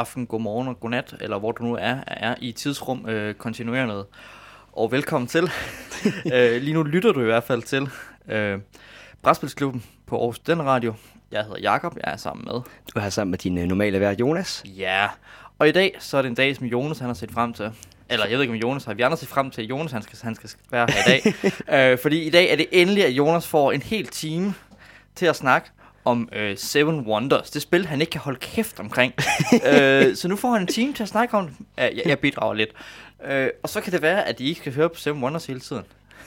aften, god morgen og god nat, eller hvor du nu er, er i tidsrum øh, kontinuerende. Og velkommen til. øh, lige nu lytter du i hvert fald til øh, Brætspilsklubben på Aarhus Den Radio. Jeg hedder Jakob, jeg er sammen med. Du er her sammen med din øh, normale vært, Jonas. Ja, og i dag så er det en dag, som Jonas han har set frem til. Eller jeg ved ikke, om Jonas har. Vi andre set frem til, at Jonas han skal, han skal være her i dag. øh, fordi i dag er det endelig, at Jonas får en hel time til at snakke om øh, Seven Wonders. Det spil, han ikke kan holde kæft omkring. øh, så nu får han en time til at snakke om det. Jeg, jeg bidrager lidt. Øh, og så kan det være, at I ikke skal høre på Seven Wonders hele tiden.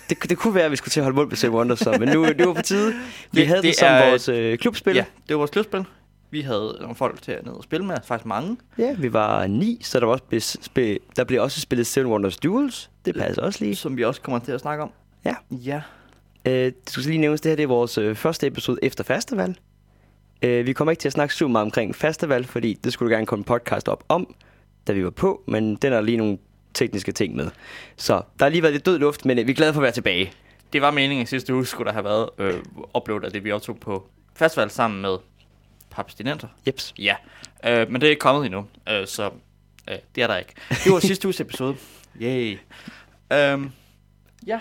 Det, det kunne være, at vi skulle til at holde mund på Seven Wonders, så, men nu det var på tide. Vi Det- havde det, det som er- vores øh, klubspil. Ja, det var vores klubspil. Vi havde nogle folk til at ned og spille med, faktisk mange. ja, vi var ni, så der, var også blev, der blev også spillet Seven Wonders Duels. Det passer også lige. Som vi også kommer til at snakke om. Ja. Ja. Øh, det skal lige nævnes, det her det er vores øh, første episode efter festival. Øh, vi kommer ikke til at snakke super meget omkring festival, fordi det skulle du gerne komme en podcast op om, da vi var på, men den er lige nogle tekniske ting med. Så der har lige været lidt død luft, men øh, vi er glade for at være tilbage. Det var meningen, at sidste uge skulle der have været øh, upload af det, vi optog på festival sammen med Papstinenter. Jeps. Ja, øh, men det er ikke kommet endnu, øh, så øh, det er der ikke. Det var sidste uges episode. Yay. Øhm, ja,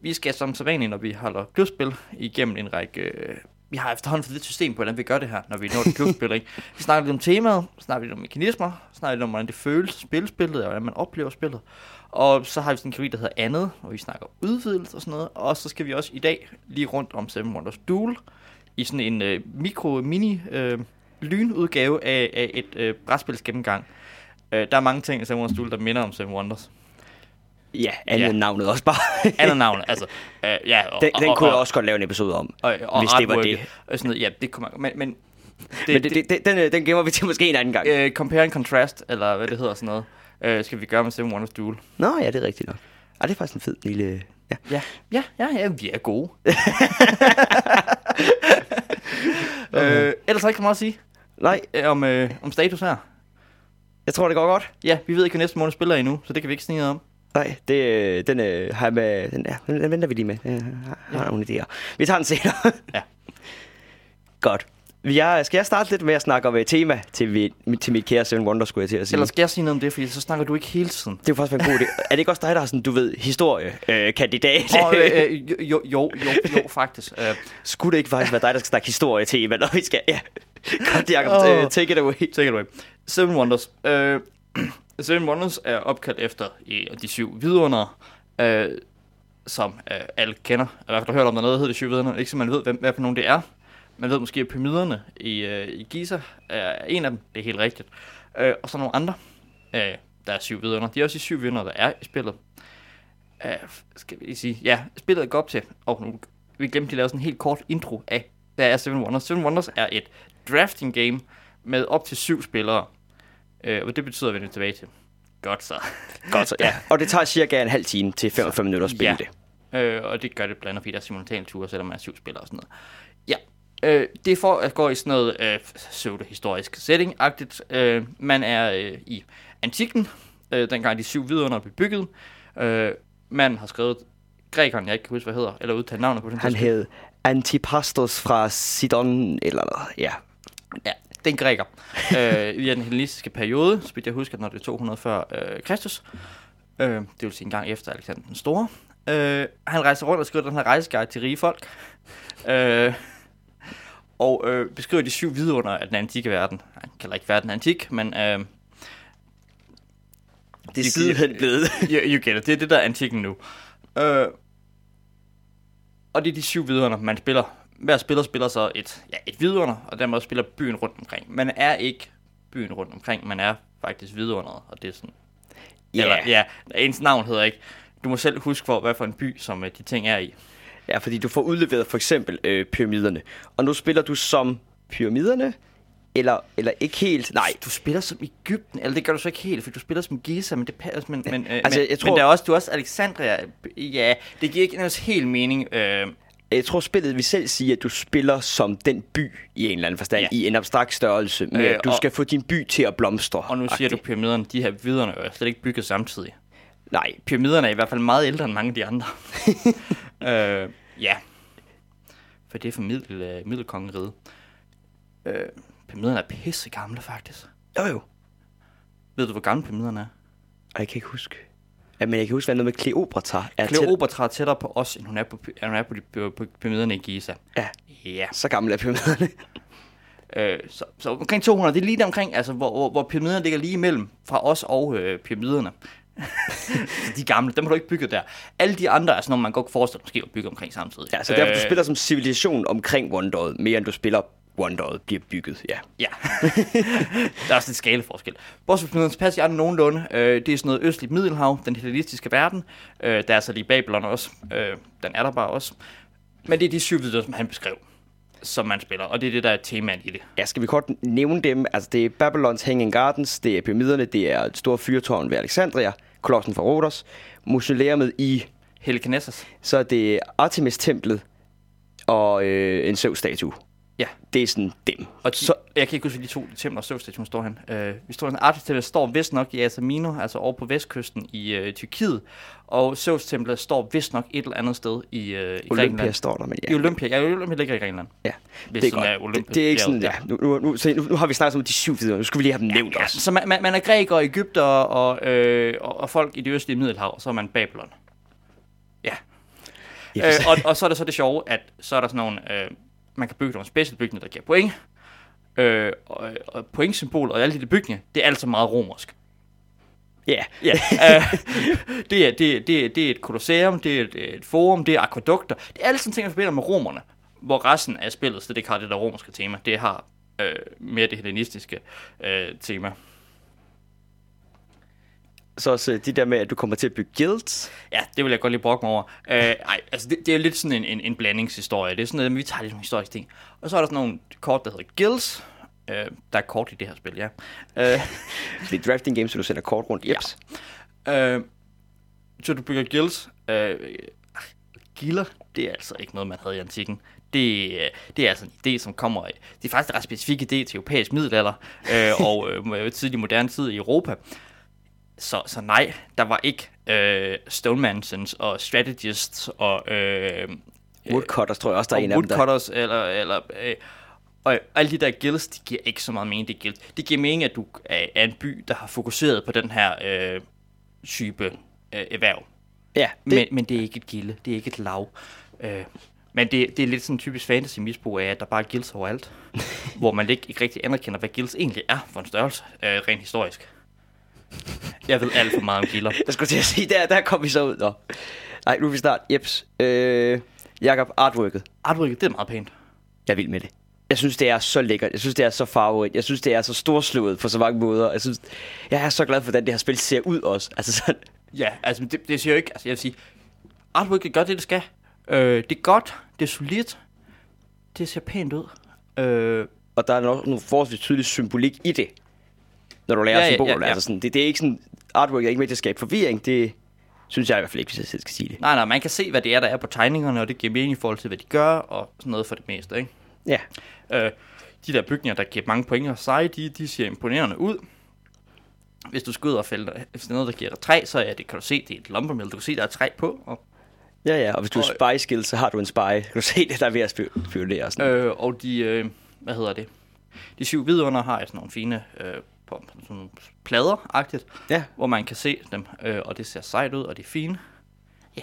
vi skal som sædvanligt, når vi holder klubspil, igennem en række... Øh, vi har efterhånden fået lidt system på, hvordan vi gør det her, når vi når et klubspil. Ikke? Vi snakker lidt om temaet, snakker lidt om mekanismer, snakker lidt om, hvordan det føles at spille spillet, og hvordan man oplever spillet. Og så har vi sådan en kategori, der hedder andet, hvor vi snakker udvidelse og sådan noget. Og så skal vi også i dag lige rundt om Seven Wonders Duel, i sådan en øh, mikro-mini øh, lynudgave af, af et øh, brætspils gennemgang. Øh, der er mange ting i Seven Wonders Duel, der minder om Seven Wonders. Ja, andet Ja. ja. navnet også bare. Andet navn, altså. Øh, ja, og, Den, den og, kunne og, jeg også godt lave en episode om. og, og, hvis det var det. Og sådan noget. Ja, det kommer... Men, men det, Men det, det, det, den, øh, den gemmer vi til måske en anden gang. øh, compare and contrast, eller hvad det hedder sådan noget, øh, skal vi gøre med Seven Wonders Duel. Nå ja, det er rigtigt nok. Ej, det er faktisk en fed lille... Ja. Ja, ja, ja, ja vi er gode. øh, ellers har jeg ikke så meget at sige Nej, øh, om, øh, om status her. jeg tror, det går godt. Ja, vi ved ikke, hvad næste måned spiller endnu, så det kan vi ikke snige om. Nej, det, øh, den øh, har jeg med... Den, ja, den, venter vi lige med. Jeg har, har nogle idéer. Vi tager den senere. Ja. Godt. Vi er, skal jeg starte lidt med at snakke om et tema til, vi, til mit kære Seven Wonders, skulle jeg til at sige. Eller skal jeg sige noget om det, fordi så snakker du ikke hele tiden. Det er faktisk en god idé. Er det ikke også dig, der har sådan, du ved, historiekandidat? Øh, øh, øh, jo, jo, jo, jo, faktisk. Øh, Skulle det ikke faktisk være dig, der skal snakke historie til, når vi skal... Ja. Godt, Jacob. Oh. take it away. take it away. Seven Wonders. Øh, Seven Wonders er opkaldt efter de syv vidunder, øh, som øh, alle kender. I hvert fald har hørt om, der noget, der hedder de syv vidunder. Ikke så man ved, hvem, hvad for nogen det er. Man ved måske, at pyramiderne i, øh, i Giza er en af dem. Det er helt rigtigt. Øh, og så nogle andre. Øh, der er syv vidunder. De er også de syv vidunder, der er i spillet. Øh, skal vi lige sige. Ja, spillet går op til. Og nu vi glemte at lave sådan en helt kort intro af, hvad er Seven Wonders. Seven Wonders er et drafting game med op til syv spillere. Øh, og det betyder, at vi er tilbage til. Godt så. Godt, så, ja. Og det tager cirka en halv time til 45 minutter at spille Ja. det. Øh, og det gør det blandt andet, fordi der er simultane ture, selvom man er syv spillere og sådan noget. Ja. Øh, det for at gå i sådan noget øh, pseudo-historisk setting-agtigt. Øh, man er øh, i antikken, øh, dengang de syv vidunder blev bygget. Øh, man har skrevet grækeren, jeg ikke kan huske, hvad hedder, eller udtale navnet på den. Han hed Antipastos fra Sidon, eller noget. Ja. Ja, det er en græker. øh, I den hellenistiske periode, så vidt jeg husker, når det er 200 før øh, Kristus. Øh, det vil sige en gang efter Alexander den Store. Øh, han rejser rundt og skriver den her rejseguide til rige folk. Øh, og øh, beskriver de syv vidunder af den antikke verden. Han kalder ikke verden antik, men... Øh, Det er sidenhen blevet. you, you get it. Det er det, der er antikken nu. Øh, og det er de syv vidunder, man spiller. Hver spiller spiller så et, ja, et vidunder, og dermed spiller byen rundt omkring. Man er ikke byen rundt omkring, man er faktisk vidunderet, og det er sådan... Ja. Eller, ja, ens navn hedder ikke... Du må selv huske, for, hvad for en by, som øh, de ting er i. Ja, fordi du får udleveret for eksempel øh, pyramiderne. Og nu spiller du som pyramiderne, eller, eller ikke helt. Nej, Du spiller som Ægypten, eller det gør du så ikke helt, for du spiller som Giza, men det passer, men, men, øh, altså, men, jeg tror- men der er også, du er også Alexandria. Ja, det giver ikke helt mening. Øh, jeg tror spillet vil selv sige, at du spiller som den by i en eller anden forstand, Ja. i en abstrakt størrelse, med Øh, du skal få din by til at blomstre. Og nu siger du, pyramiderne, de her viderne er slet ikke bygget samtidig. Nej, Pyramiderne er i hvert fald meget ældre end mange af de andre. øh, ja. For det er fra middel, øh, middelkongeriget. Øh, pyramiderne er pisse gamle, faktisk. jo jo. Ved du, hvor gamle pyramiderne er? Jeg kan ikke huske. Men jeg kan huske, hvad noget med Kleopatra er Kleopatra er tættere på os, end hun er på, end hun er på, de, på, på pyramiderne i Giza. Ja, Ja. så gamle er pyramiderne. Øh, så, så omkring 200, det er lige der omkring, altså, hvor, hvor, hvor pyramiderne ligger lige imellem fra os og øh, pyramiderne. De gamle, dem har du ikke bygget der. Alle de andre er sådan nogle, man godt kan forestille sig, måske at bygge omkring samtidig. ja, så derfor du spiller som civilisation omkring Wonderet, mere end du spiller Wonderet bliver bygget, ja. Ja, der er også lidt skaleforskel. Bortset fra pyramiderne, så passer de andre nogenlunde. Øh, det er sådan noget østligt middelhav, den hellenistiske verden. Øh, der er så lige Babylon også. Øh, den er der bare også. Men det er de syv videre, som han beskrev, som man spiller. Og det er det, der er temaet i det. Ja, skal vi kort nævne dem? Altså, det er Babylons Hanging Gardens, det er pyramiderne, det er et stort fyrtårn ved Alexandria, kolossen fra Rhodos, mausoleumet i, Helicanessas. så er det Artemis-templet og øh, en Zeus-statue. Ja. Det er sådan dem. Og så, jeg kan ikke huske, de to templer og Søvstation står han. Øh, vi står sådan, Artemis står vist nok i Asamino, altså over på vestkysten i øh, Tyrkiet. Og Zeus templet står vist nok et eller andet sted i, øh, i Olympia Grækenland. står der, men I ja. Olympia. Ja, Olympia ligger i Grækenland. ja. Det er sådan er godt. Olympia- Det, det er ikke sådan, ja. Nu, nu, nu, se, nu, nu har vi snakket om de syv videre. Nu skal vi lige have dem nævnt Ja, også. så man, man, man er græker, Ægypter og, øh, og, og folk i det østlige middelhav, og så er man Babylon. Ja. Ja, Øh, og, og så er der så det sjove, at så er der sådan nogle, øh, man kan bygge nogle special bygninger, der giver point. Øh, og, og pointsymbol og alle de der bygninger, det er altså meget romersk. ja. Øh, det, er, det, er- det, er- det er et kolosseum, det er et, et forum, det er akvadukter. Det er alle sådan ting, der forbinder med romerne. Hvor resten af spillet, så det ikke har det der romerske tema. Det har øh, mere det hellenistiske øh, tema. Så også øh, de der med, at du kommer til at bygge guilds. Ja, det vil jeg godt lige brokke mig over. Øh, ej, altså det, det er lidt sådan en, en, en blandingshistorie. Det er sådan noget, vi tager lidt nogle historiske ting. Og så er der sådan nogle kort, der hedder guilds. Øh, der er kort i det her spil, ja. Øh, Det er drafting games, så du sender kort rundt. Jeps. Øh, så du bygger guilds. Øh, gilder, det er altså ikke noget, man havde i antikken. Det, øh, det er altså en idé, som kommer... Det er faktisk en ret specifik idé til europæisk middelalder øh, og øh, tidlig moderne tid i Europa. Så, så nej, der var ikke øh, Stonemansons og Strategists og... Øh, Woodcutters tror jeg også, der er en af dem, woodcutters, eller, eller øh, og alle de der guilds, de giver ikke så meget mening, det guild. Det giver mening, at du er, en by, der har fokuseret på den her øh, type øh, erhverv. Ja, det, Det... Men, men det er ikke et gilde, det er ikke et lav. Øh, men det, det er lidt sådan en typisk fantasy-misbrug af, at der bare er guilds overalt. hvor man ikke, ikke rigtig anerkender, hvad guilds egentlig er for en størrelse, øh, rent historisk. Jeg ved alt for meget om gilder. Jeg skulle til at sige, der, der kom vi så ud. Nå. Nej, nu er vi snart. Jeps. Øh, Jakob, artworket. Artworket, det er meget pænt. Jeg vild med det. Jeg synes, det er så lækkert. Jeg synes, det er så farverigt. Jeg synes, det er så storslået på så mange måder. Jeg synes, jeg er så glad for, hvordan det her spil ser ud også. Altså sådan, Ja, altså det, det siger jo ikke, altså jeg vil sige, artworket gør det, det skal. Øh, det er godt, det er solidt, det ser pænt ud. Øh, og der er nok nogle forholdsvis tydelig symbolik i det. Når du lærer Ja, ja, symboler. ja, ja. Altså sådan, det, det, er ikke sådan, artworket er ikke med til at skabe forvirring. Det synes jeg i hvert fald ikke, hvis jeg selv skal sige det. nej, nej, man kan se, hvad det er, der er på tegningerne, og det giver mening i forhold til, hvad de gør, og sådan noget for det meste, ikke? Ja. Øh, de der bygninger, der giver mange point og sig, de, de ser imponerende ud. Hvis du skal ud og fælde, hvis noget, der giver dig træ, så er det, kan du se, det er et lumbermill. Du kan se, der er træ på, og Ja, ja, og hvis du er Og- spy skill, så har du en spy. Kan du se det, der er ved at spionere og sådan. Øh, og de, øh, hvad hedder det? De syv vidunder har sådan nogle fine øh, på, sådan nogle plader-agtigt, Ja, hvor man kan se dem, øh, og det ser sejt ud, og det er fine. Ja,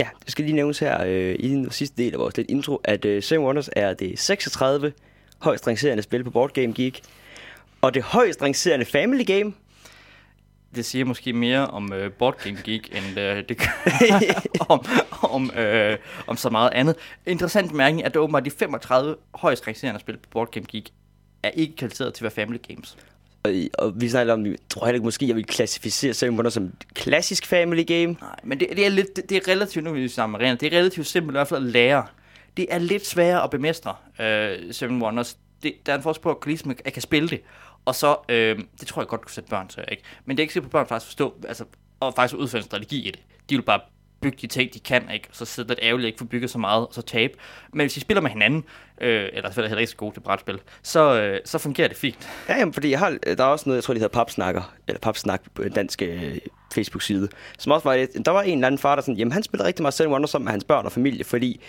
Ja, det skal lige nævnes her øh, i den sidste del af vores lidt intro, at øh, Seven Wonders er det 36 højst rangerende spil på Board Game Geek. Og det højst rangerende family game. det siger måske mere om øh, Board Game Geek, end øh, det gør om, om, øh, om så meget andet. Interessant mærkning, at det åbenbart de 35 højst rangerende spil på Board Game Geek er ikke kvalificeret til at være Family Games. Og, vi snakker om, jeg tror heller ikke måske, jeg vil klassificere Seven Wonders som klassisk family game. Nej, men det, det er lidt, det, det er relativt, nu vi sammen Arena, det er relativt simpelt i hvert fald at lære. Det er lidt sværere at bemestre, øh, Seven Wonders. Det, der er en forskel på, at ligesom jeg kan spille det. Og så, øh, det tror jeg godt, du sætte børn til, ikke? Men det er ikke sikkert, at børn faktisk forstå, altså, og faktisk udføre en strategi i det. De vil bare bygge de ting, de kan, ikke? Så sidder det ærgerligt ikke få bygget så meget, og så tabe. Men hvis de spiller med hinanden, øh, eller så er heller ikke så gode til brætspil, så, øh, så fungerer det fint. Ja, jamen, fordi jeg har, der er også noget, jeg tror, det hedder Papsnakker, eller Papsnak på en dansk øh, Facebook-side, som også var et, der var en eller anden far, der sådan, jamen han spiller rigtig meget Seven Wonders sammen med hans børn og familie, fordi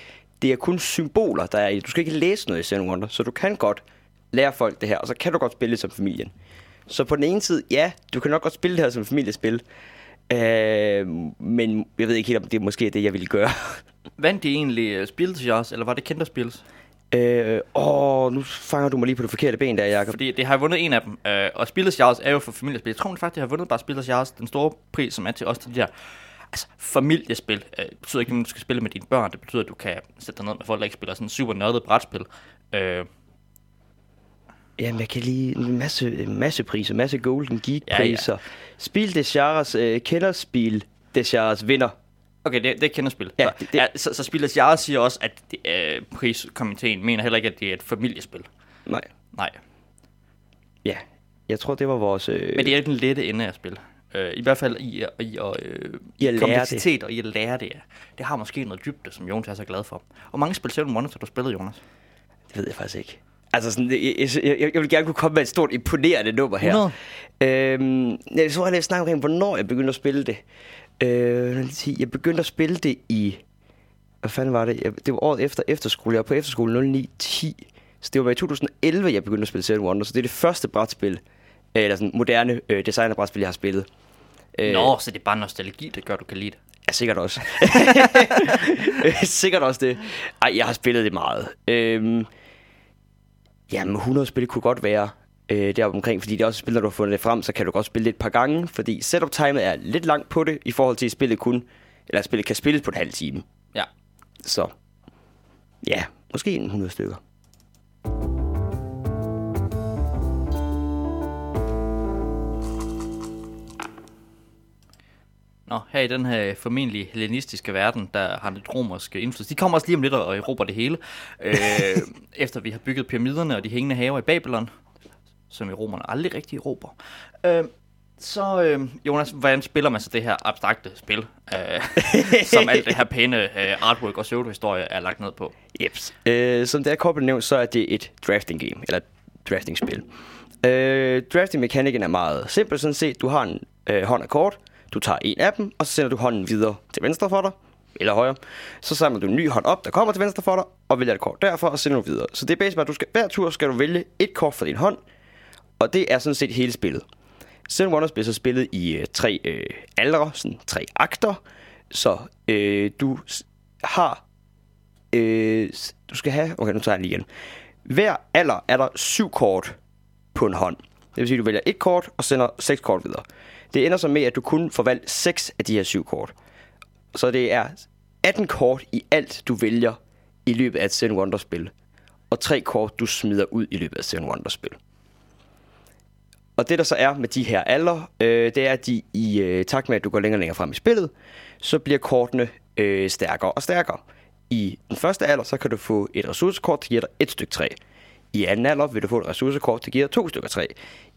det er kun symboler, der er i. Du skal ikke læse noget i Seven Wonders, så du kan godt lære folk det her, og så kan du godt spille det som familien. Så på den ene side, ja, du kan nok godt spille det her som familiespil. Øh, men jeg ved ikke helt, om det måske er det, jeg ville gøre. Vandt de egentlig uh, Spilles Jars, eller var det Kinderspils? Øh, åh, nu fanger du mig lige på det forkerte ben der, Jacob. Fordi det har vundet en af dem, øh, og Spilles Jars er jo for familiespil. Jeg tror faktisk, de har vundet bare Spilles Jars, den store pris, som er til os til de der altså, familiespil. Øh, betyder ikke, at du skal spille med dine børn. Det betyder, at du kan sætte dig ned med folk, der ikke spiller sådan super nørdet brætspil. Øh, Jamen, jeg kan lige en masse, masse priser, masse Golden Geek-priser. Ja, ja. Spil des Jahres, øh, kender Spil des Jahres vinder. Okay, det, det kender spil. Ja, så, det- det- ja, så, så Spilles Jars siger også, at det, øh, priskomiteen mener heller ikke, at det er et familiespil. Nej, Nej, ja. Jeg tror, det var vores... Øh, men det er den lette ende af spil. Øh, I hvert fald i, i, i, øh, I at kompleksitet og i at lære det. ja. Det har måske noget dybde, som Jonas er så glad for. Hvor mange spil Wonders har du spillet, Jonas? Det ved jeg faktisk ikke. Altså, sådan, jeg, jeg, jeg, vil gerne kunne komme med et stort imponerende nummer her. 100? Øhm, jeg tror, jeg lige snakke omkring, hvornår jeg begyndte at spille det. Øh, jeg begyndte at spille det i... Hvad fanden var det? Jeg, det var året efter efterskole. Jeg var på efterskole 09-10. Så det var i 2011, jeg begyndte at spille Seven Wonders. Så det er det første brætspil, øh, eller sådan moderne øh, designerbrætspil, jeg har spillet. Øh, Nå, så det er bare nostalgi, der gør, du kan lide det. Ja, sikkert også. Sikkert også det. Ej, jeg har spillet det meget. Øhm, jamen, 100 spil kunne godt være øh, deroppe omkring, fordi det er også et spil, når du har fundet det frem, så kan du godt spille det et par gange, fordi setup-timet er lidt langt på det, i forhold til at spillet kun, eller at spillet kan spilles på en halv time. Ja. Så, ja, måske en 100 stykker. Nå, her i den her formentlig hellenistiske verden, der har lidt romersk indflydelse. De kommer også lige om lidt og erobrer det hele. Øh, efter vi har bygget pyramiderne og de hængende haver i Babylon, som i romerne aldrig rigtig erobrer. Øh, så, øh, Jonas, hvordan spiller man så det her abstrakte spil, øh, som alt det her pæne øh, artwork og pseudohistorie er lagt ned på? Jeps. Øh, som det er kort nævnt, så er det et drafting game, eller drafting-spil. Øh, drafting-mekanikken er meget simpel sådan set. Du har en øh, hånd af kort, du tager en af dem, og så sender du hånden videre til venstre for dig, eller højre. Så samler du en ny hånd op, der kommer til venstre for dig, og vælger et kort derfor, og sender du videre. Så det er basically, at du skal, hver tur skal du vælge et kort fra din hånd, og det er sådan set hele spillet. Seven Wonders bliver så spillet i øh, tre øh, aldre, sådan tre akter, så øh, du har øh, du skal have, okay nu tager jeg lige igen. Hver alder er der syv kort på en hånd. Det vil sige, at du vælger et kort og sender seks kort videre. Det ender så med, at du kun får valgt 6 af de her 7 kort. Så det er 18 kort i alt, du vælger i løbet af et Seven Wonders spil. Og tre kort, du smider ud i løbet af et Seven Wonders spil. Og det der så er med de her alder, øh, det er, at de i øh, takt med, at du går længere og længere frem i spillet, så bliver kortene øh, stærkere og stærkere. I den første alder, så kan du få et ressourcekort, der giver dig et stykke træ. I anden alder vil du få et ressourcekort, der giver to stykker træ.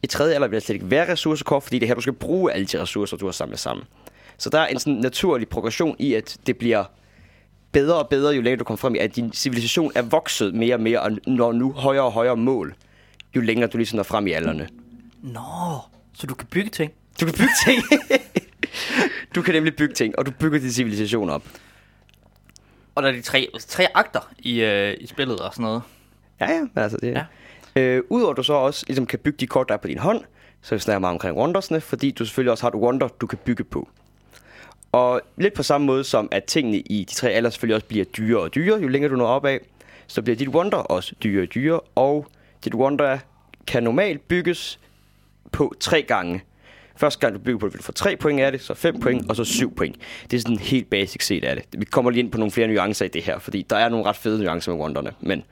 I tredje alder vil der slet ikke være ressourcekort, fordi det er her, du skal bruge alle de ressourcer, du har samlet sammen. Så der er en sådan naturlig progression i, at det bliver bedre og bedre, jo længere du kommer frem i, at din civilisation er vokset mere og mere, og når nu højere og højere mål, jo længere du ligesom når frem i alderne. Nå, så du kan bygge ting. Du kan bygge ting. du kan nemlig bygge ting, og du bygger din civilisation op. Og der er de tre, tre akter i, øh, i spillet og sådan noget. Ja, ja, men altså det Ja. Øh, Udover at du så også ligesom kan bygge de kort, der er på din hånd, så vi snakker meget omkring wondersne, fordi du selvfølgelig også har et wonder, du kan bygge på. Og lidt på samme måde som at tingene i de tre alder selvfølgelig også bliver dyrere og dyrere, jo længere du når opad, så bliver dit wonder også dyrere og dyrere, og dit wonder kan normalt bygges på tre gange. Første gang du bygger på det, vil du få 3 point af det, så 5 point, og så 7 point. Det er sådan helt basic set af det. Vi kommer lige ind på nogle flere nuancer i det her, fordi der er nogle ret fede nuancer med wonderne, men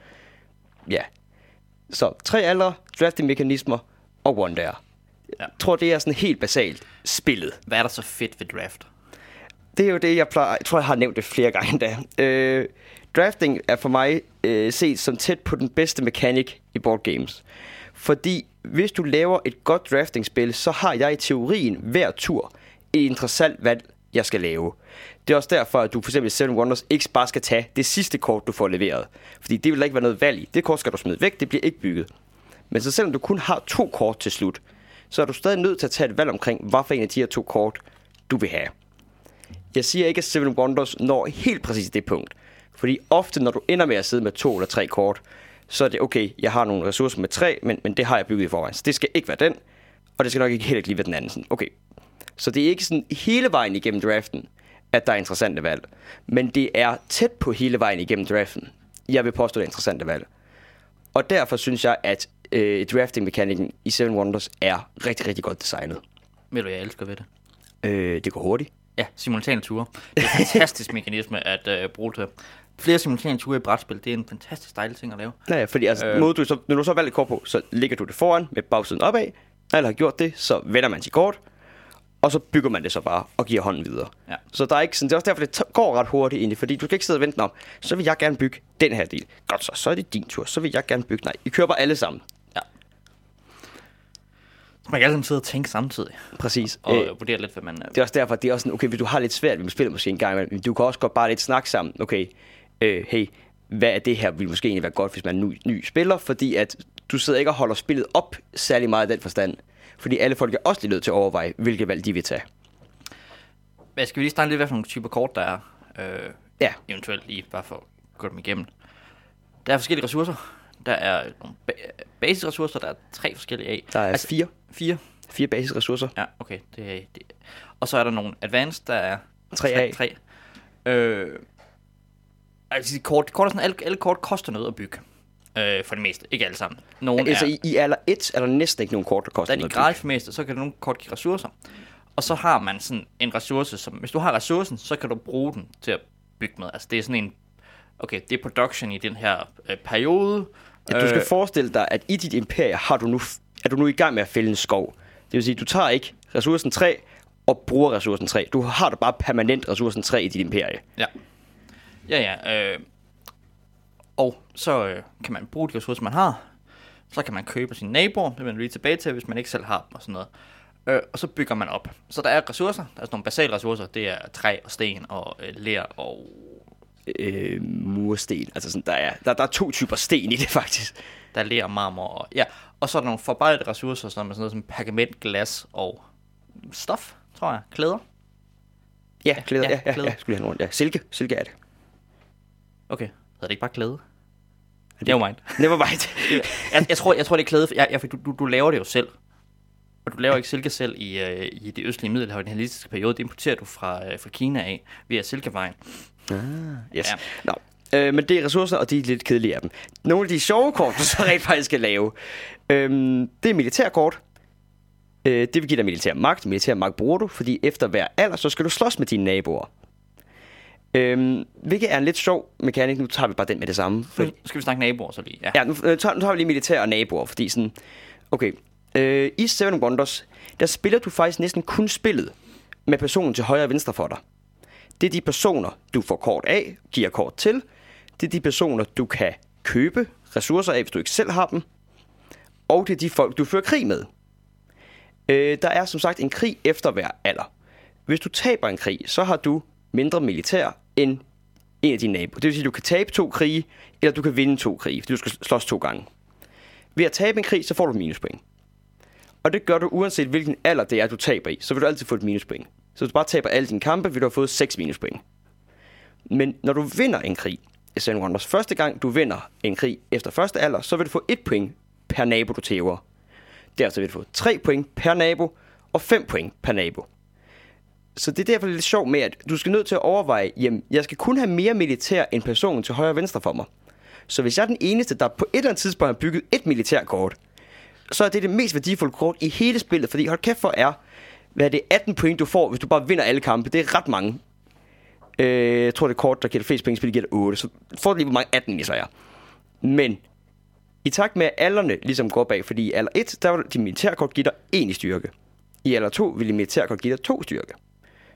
ja. Så tre aldre, drafting mekanismer og wonder. Ja. Jeg tror, det er sådan helt basalt spillet. Hvad er der så fedt ved draft? Det er jo det, jeg plejer. Jeg tror, jeg har nævnt det flere gange da. Øh, drafting er for mig øh, set som tæt på den bedste mekanik i board games. Fordi hvis du laver et godt draftingspil, så har jeg i teorien hver tur et interessant valg, jeg skal lave. Det er også derfor, at du for eksempel i Seven Wonders ikke bare skal tage det sidste kort, du får leveret. Fordi det vil der ikke være noget valg i. Det kort skal du smide væk, det bliver ikke bygget. Men så selvom du kun har to kort til slut, så er du stadig nødt til at tage et valg omkring, hvad for en af de her to kort, du vil have. Jeg siger ikke, at Seven Wonders når helt præcis det punkt. Fordi ofte, når du ender med at sidde med to eller tre kort, så er det okay, jeg har nogle ressourcer med tre, men, men det har jeg bygget i forvejen. Så det skal ikke være den. og det skal nok ikke helt lige være den anden. Sådan, okay. Så det er ikke sådan hele vejen igennem draften, at der er interessante valg. Men det er tæt på hele vejen igennem draften. Jeg vil påstå, det er interessante valg. Og derfor synes jeg, at øh, drafting-mekanikken i Seven Wonders er rigtig, rigtig godt designet. Ved du, jeg elsker ved det? Øh, det går hurtigt. Ja, simultane ture. Det er en fantastisk mekanisme at øh, bruge til. Flere simultane ture i brætspil, det er en fantastisk dejlig ting at lave. Ja, ja, fordi altså, øh. måde, du så, når du så valgt et kort på, så ligger du det foran med bagsiden opad. Når alle har gjort det, så vender man sit kort, og så bygger man det så bare og giver hånden videre. Ja. Så der er ikke sådan, det er også derfor, det går ret hurtigt egentlig, fordi du skal ikke sidde og vente om, så vil jeg gerne bygge den her del. Godt så, så er det din tur, så vil jeg gerne bygge, nej, I kører bare alle sammen. Ja. Så man kan altid sidde og tænke samtidig, Præcis. og Øh, øh, vurdere lidt, hvad man... Øh, det er også derfor, det er også sådan, okay, hvis du har lidt svært ved at spille måske en gang, imellem, du kan også godt bare lidt snakke sammen, okay, øh, hey, hvad er det her, vil måske egentlig være godt, hvis man er ny, ny spiller, fordi at du sidder ikke og holder spillet op særlig meget i den forstand, fordi alle folk er også lige nødt til at overveje, hvilke valg de vil tage. Hvad skal vi lige starte lidt, hvad for nogle typer kort der er? Øh, Ja. Eventuelt lige, bare for at gå dem igennem. Der er forskellige ressourcer. Der er nogle ba- basisressourcer, der er tre forskellige af. Der er altså, fire, Fire? fire basisressourcer. Ja, okay. Det er, det. Og så er der nogle advanced, der er Tre af. tre. Øh, altså, kort, kort er sådan, alle, alle kort koster noget at bygge. Øh, for det meste. Ikke alle sammen. Nogle Altså er, i, i alder 1 er der næsten ikke nogen kort, der koster er de noget. gratis for det meste, så kan nogle kort give ressourcer. Og så har man sådan en ressource, som hvis du har ressourcen, så kan du bruge den til at bygge med. Altså det er sådan en, okay, det er production i den her øh, periode. At du skal Øh, forestille dig, at i dit imperie har du nu, er du nu i gang med at fælde en skov. Det vil sige, du tager ikke ressourcen 3 og bruger ressourcen 3. Du har da bare permanent ressourcen 3 i dit imperie. Ja. Ja, ja. Øh, og så øh, kan man bruge de ressourcer, man har. Så kan man købe sine naboer, det vender vi lige tilbage til, hvis man ikke selv har dem og sådan noget. Øh, og så bygger man op. Så der er ressourcer, der er sådan nogle basale ressourcer, det er træ og sten og øh, ler og... Øh, mursten. Altså sådan, der, er, der, der er to typer sten i det faktisk. Der er ler og marmor og... Ja, og så er der nogle forarbejdede ressourcer, som er sådan noget som pergament, glas og stof, tror jeg. Klæder. Ja, klæder. ja, Ja, ja, ja, klæder. ja, skulle jeg have nogen. Ja, silke. Silke er det. Okay, hedder det ikke bare klæde? Er det- Never mind. Never mind. jeg, jeg, tror, jeg tror, det er klæde, for, ja, for du, du, du laver det jo selv. Og du laver ikke silke selv i, øh, i det østlige middelhav i den hellenistiske periode. Det importerer du fra, øh, fra Kina af via Silkevejen. yes. Ja. Nå. Øh, men det er ressourcer, og de er lidt kedelige af dem. Nogle af de sjove kort, du så rent faktisk skal lave, øhm, det er militærkort. Øh, det vil give dig militær magt. Militær magt bruger du, fordi efter hver alder, så skal du slås med dine naboer. Øhm, hvilket er en lidt sjov mekanik. Nu tager vi bare den med det samme. For, Nu skal vi snakke naboer så lige. Ja. ja, nu, øh, tager, nu tager vi lige militær og naboer, fordi sådan... Okay, øh, i Seven Wonders, der spiller du faktisk næsten kun spillet med personen til højre og venstre for dig. Det er de personer, du får kort af, giver kort til. Det er de personer, du kan købe ressourcer af, hvis du ikke selv har dem. Og det er de folk, du fører krig med. Øh, der er som sagt en krig efter hver alder. Hvis du taber en krig, så har du mindre militær end en af dine naboer. Det vil sige, at du kan tabe to krige, eller du kan vinde to krige, fordi du skal slås to gange. Ved at tabe en krig, så får du minuspoint. Og det gør du uanset hvilken alder det er, du taber i, så vil du altid få et minuspoint. Så hvis du bare taber alle dine kampe, vil du have fået 6 minuspoint. Men når du vinder en krig, i Seven Wonders første gang, du vinder en krig efter første alder, så vil du få 1 point per nabo, du tæver. Derefter vil du få 3 point per nabo, og 5 point per nabo. Så det er derfor lidt sjovt med, at du skal nødt til at overveje, jamen, jeg skal kun have mere militær end personen til højre og venstre for mig. Så hvis jeg er den eneste, der på et eller andet tidspunkt har bygget et militærkort, så er det det mest værdifulde kort i hele spillet, fordi hold kæft for er, hvad er det, 18 point du får, hvis du bare vinder alle kampe. Det er ret mange. Øh, jeg tror, det kort, der giver flest point spillet, giver 8. Så får du lige, hvor mange 18 i så er. Men i takt med, at alderne ligesom går bag, fordi i alder 1, der vil de militærkort give dig 1 i styrke. I alder 2 vil de militærkort give dig 2 styrke.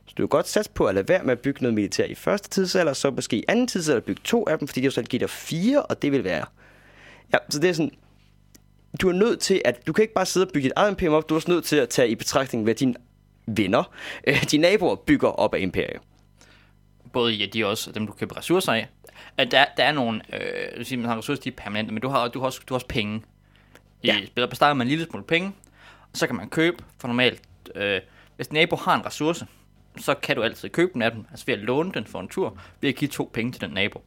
Så du kan godt satse på at lade være med at bygge noget militær i første tidsalder, så måske i anden tidsalder bygge to af dem, fordi det så giver dig fire, og det vil være... Ja, så det er sådan... Du er nødt til at... Du kan ikke bare sidde og bygge et eget imperium op, du er også nødt til at tage i betragtning, hvad dine venner, øh, dine naboer bygger op af imperiet. Både i, at de også dem, du køber ressourcer af. At der, der er nogle, øh, sige, man har ressourcer, de er permanente, men du har, du har, også, du har også penge. I Ja. spillet der starter man en lille smule penge, og så kan man købe for normalt, øh, hvis nabo har en ressource, så kan du altid købe den af dem, altså ved at låne den for en tur, ved at give to penge til den nabo.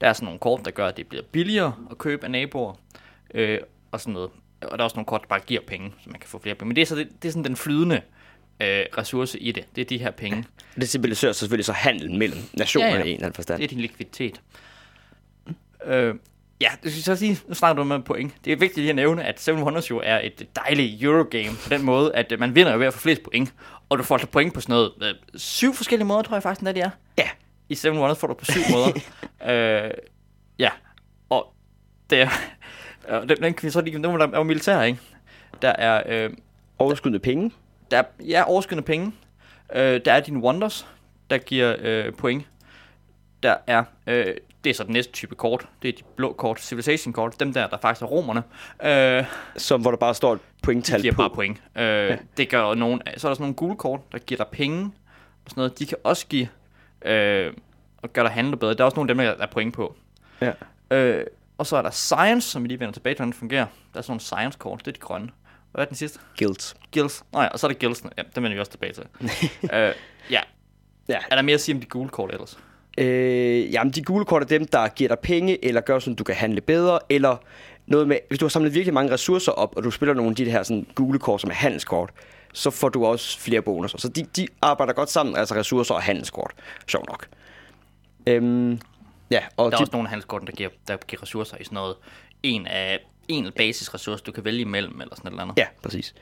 Der er sådan nogle kort, der gør, at det bliver billigere at købe af naboer, øh, og sådan noget. og der er også nogle kort, der bare giver penge, så man kan få flere penge. Men det er, så det, det er sådan den flydende øh, ressource i det. Det er de her penge. Det symboliserer selvfølgelig så handel mellem nationerne Ja, ja. i en eller anden forstand. Det er din likviditet. Øh, ja, det skal jeg så sige, nu snakker du med point. Det er vigtigt lige at nævne, at Seven Wonders jo er et dejligt Eurogame på den måde, at man vinder jo ved at få flest point. Og du får altså point på sådan noget, øh, syv forskellige måder, tror jeg faktisk, det er. Ja, I Seven Wonders får du på syv måder. øh, ja, og det er, øh, den, den kan vi så lige, den der er jo militær, ikke? Der er, øh, overskydende penge. der er ja, overskydende penge. Øh, der er dine wonders, der giver øh, point. Der er, øh, det er så den næste type kort. Det er de blå kort, civilization kort. Dem der, der faktisk er romerne. Øh, Som, hvor der bare står et pointtal giver på. bare point. Øh, ja. Det gør nogen, så er der sådan nogle gule kort, der giver dig penge. Og sådan noget. De kan også give, øh, og gøre dig handle bedre. Der er også nogle af dem, der er point på. Ja. Øh, og så er der science, som vi lige vender tilbage til, hvordan det fungerer. Der er sådan nogle science kort, det er de grønne. Hvad er den sidste? Guilds. Gills. Nå ja, og så er der Gillsene. Ja, det vender vi også tilbage til. øh, ja. Ja. Er der mere at sige om de gule kort ellers? Øh, jamen, de gule kort er dem, der giver dig penge, eller gør sådan, du kan handle bedre, eller noget med, hvis du har samlet virkelig mange ressourcer op, og du spiller nogle af de her sådan, gule kort, som er handelskort, så får du også flere bonusser. Så de, de arbejder godt sammen, altså ressourcer og handelskort. Sjov nok. Øhm, ja, og Der er de, også nogle af handelskorten, der giver, der giver ressourcer i sådan noget. En af en basisressource, du kan vælge imellem, eller sådan et eller andet. Ja, præcis.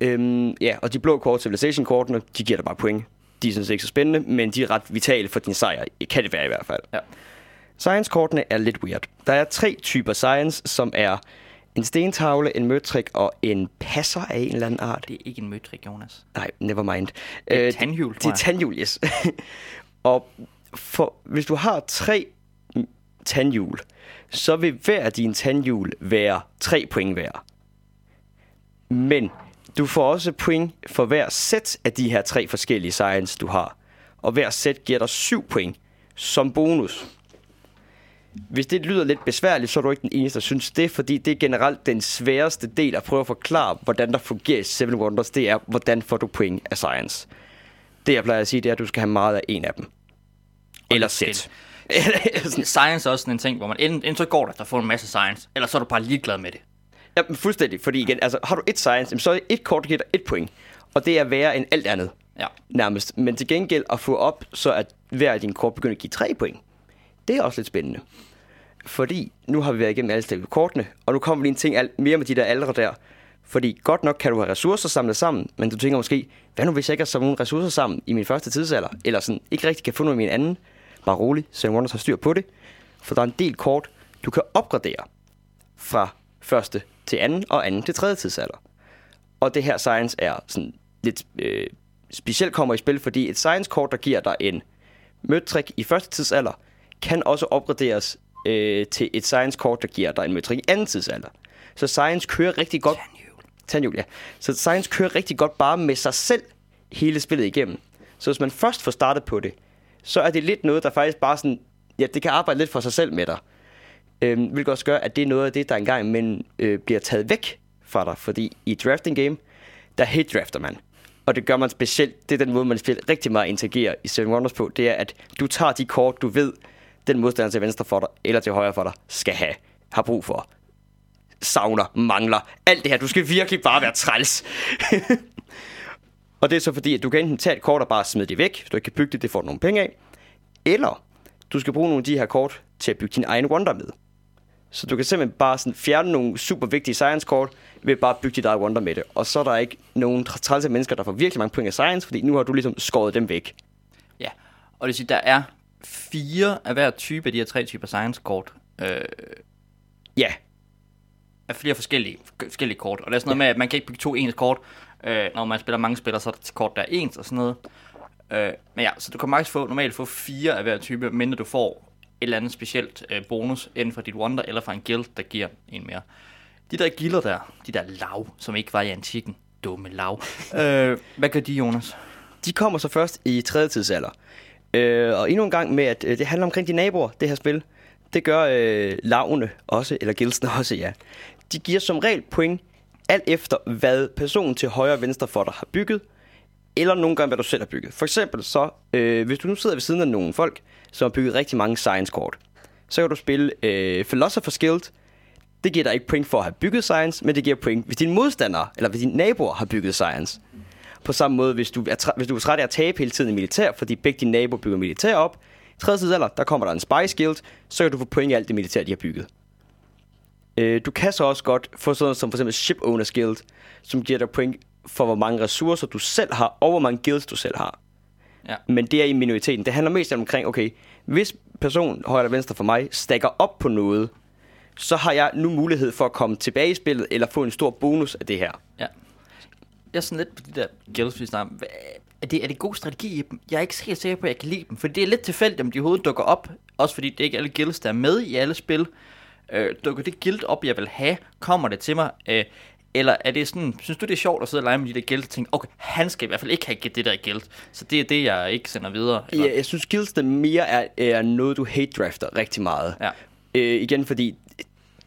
Øhm, ja, og de blå kort, Civilization-kortene, de giver dig bare point. De er set ikke så spændende, men de er ret vitale for din sejr. Kan det være i hvert fald. Ja. Science-kortene er lidt weird. Der er tre typer science, som er en stentavle, en møtrik og en passer af en eller anden art. Det er ikke en møtrik, Jonas. Nej, never mind. Det er Øh, tandhjul, Det er tandhjul, yes. og for, hvis du har tre tandhjul, så vil hver af dine tandhjul være tre point hver. Men du får også point for hver sæt af de her tre forskellige science, du har. Og hver sæt giver dig 7 point som bonus. Hvis det lyder lidt besværligt, så er du ikke den eneste, der synes det, fordi det er generelt den sværeste del at prøve at forklare, hvordan der fungerer i Seven Wonders, det er, hvordan får du point af science. Det jeg plejer at sige, det er, at du skal have meget af en af dem. Eller sæt. Science er også sådan en ting, hvor man enten, enten så går der efter at få en masse science, eller så er du bare ligeglad med det. Ja, men fuldstændig, fordi igen, altså, har du et science, så er et kort, der giver dig et point. Og det er værre end alt andet, Ja. nærmest. Men til gengæld at få op, så at hver af dine kort begynder at give tre point. Det er også lidt spændende. Fordi nu har vi været igennem alle steder på kortene, og nu kommer lige en ting mere med de der aldre der. Fordi godt nok kan du have ressourcer samlet sammen, men du tænker måske, hvad nu hvis jeg ikke har samlet nogle ressourcer sammen i min første tidsalder, eller sådan ikke rigtig kan få noget i min anden. Bare rolig, Seven Wonders har styr på det. For der er en del kort, du kan opgradere fra første til anden og anden til tredje tidsalder. Og det her science er sådan lidt øh, specielt kommer i spil, fordi et science-kort, der giver dig en møtrik i første tidsalder, kan også opgraderes øh, til et science-kort, der giver dig en møtrik i anden tidsalder. Så science kører rigtig godt... Tandhjul. Tandhjul, ja. Så science kører rigtig godt bare med sig selv hele spillet igennem. Så hvis man først får startet på det, så er det lidt noget, der faktisk bare sådan... Ja, det kan arbejde lidt for sig selv med dig. Øh, hvilket også gør, at det er noget af det, der engang imellem øh, bliver taget væk fra dig. Fordi i drafting game, der hate drafter man. Og det gør man specielt, det er den måde, man spiller rigtig meget interagerer i Seven Wonders på, det er, at du tager de kort, du ved, den modstander til venstre for dig, eller til højre for dig, skal have, har brug for. Savner, mangler, alt det her. Du skal virkelig bare være træls. og det er så fordi, at du kan enten tage et kort og bare smide det væk, hvis du ikke kan bygge det, det får du nogle penge af. Eller du skal bruge nogle af de her kort til at bygge din egen wonder med. Så du kan simpelthen bare sådan fjerne nogle super vigtige science-kort ved bare at bygge dit eget wonder med det. Og så er der ikke nogen tr- trælse mennesker, der får virkelig mange point af science, fordi nu har du ligesom skåret dem væk. Ja, og det vil der er fire af hver type af de her tre typer science-kort. Øh, Ja, af flere forskellige, forskellige kort. Og det er sådan noget med, at man kan ikke bygge to ens kort. Øh, når man spiller mange spillere, så er der kort, der er ens og sådan noget. Øh, men ja, så du kan max få, normalt få fire af hver type, mindre du får eller andet specielt øh, bonus, enten fra dit wonder eller fra en guild, der giver en mere. De der gilder der, de der lav, som ikke var i antikken, dumme lav. øh, hvad gør de, Jonas? de kommer så først i tredje tidsalder. Øh, og endnu en gang med, at øh, det handler omkring de naboer, det her spil. Det gør øh, lavene også, eller gildsene også, ja. De giver som regel point, alt efter hvad personen til højre og venstre for dig har bygget, eller nogle gange, hvad du selv har bygget. For eksempel så, øh, hvis du nu sidder ved siden af nogle folk, som har bygget rigtig mange science-kort, så kan du spille øh, Philosopher's Guild. det giver dig ikke point for at have bygget science, men det giver point, hvis dine modstandere, eller hvis dine naboer har bygget science. På samme måde, hvis du er, træ, hvis du er træt af at tabe hele tiden i militær, fordi begge dine naboer bygger militær op, i tredje tidsalder, der kommer der en spice guild, så kan du få point i alt det militær, de har bygget. Øh, du kan så også godt få sådan noget som for eksempel Ship Owners Guild, som giver dig point for, hvor mange ressourcer du selv har, og hvor mange guilds du selv har. Ja. Men det er i minoriteten. Det handler mest omkring, okay, hvis person højre eller venstre for mig stacker op på noget, så har jeg nu mulighed for at komme tilbage i spillet, eller få en stor bonus af det her. Ja. Jeg er sådan lidt på de der guilds, vi snakker om. Er det, er det god strategi i dem? Jeg er ikke helt sikker på, at jeg kan lide dem. For det er lidt tilfældigt, om de overhovedet dukker op. Også fordi det er ikke alle guilds, der er med i alle spil. Øh, dukker det guild op, jeg vil have? Kommer det til mig? Øh, eller er det sådan, synes du det er sjovt at sidde og lege med de der guild og tænke, okay, han skal i hvert fald ikke have det der guild. Så det er det, jeg ikke sender videre. Eller? Ja, jeg synes, guilds mere er, er noget, du hate drafter rigtig meget. Ja. Øh, igen, fordi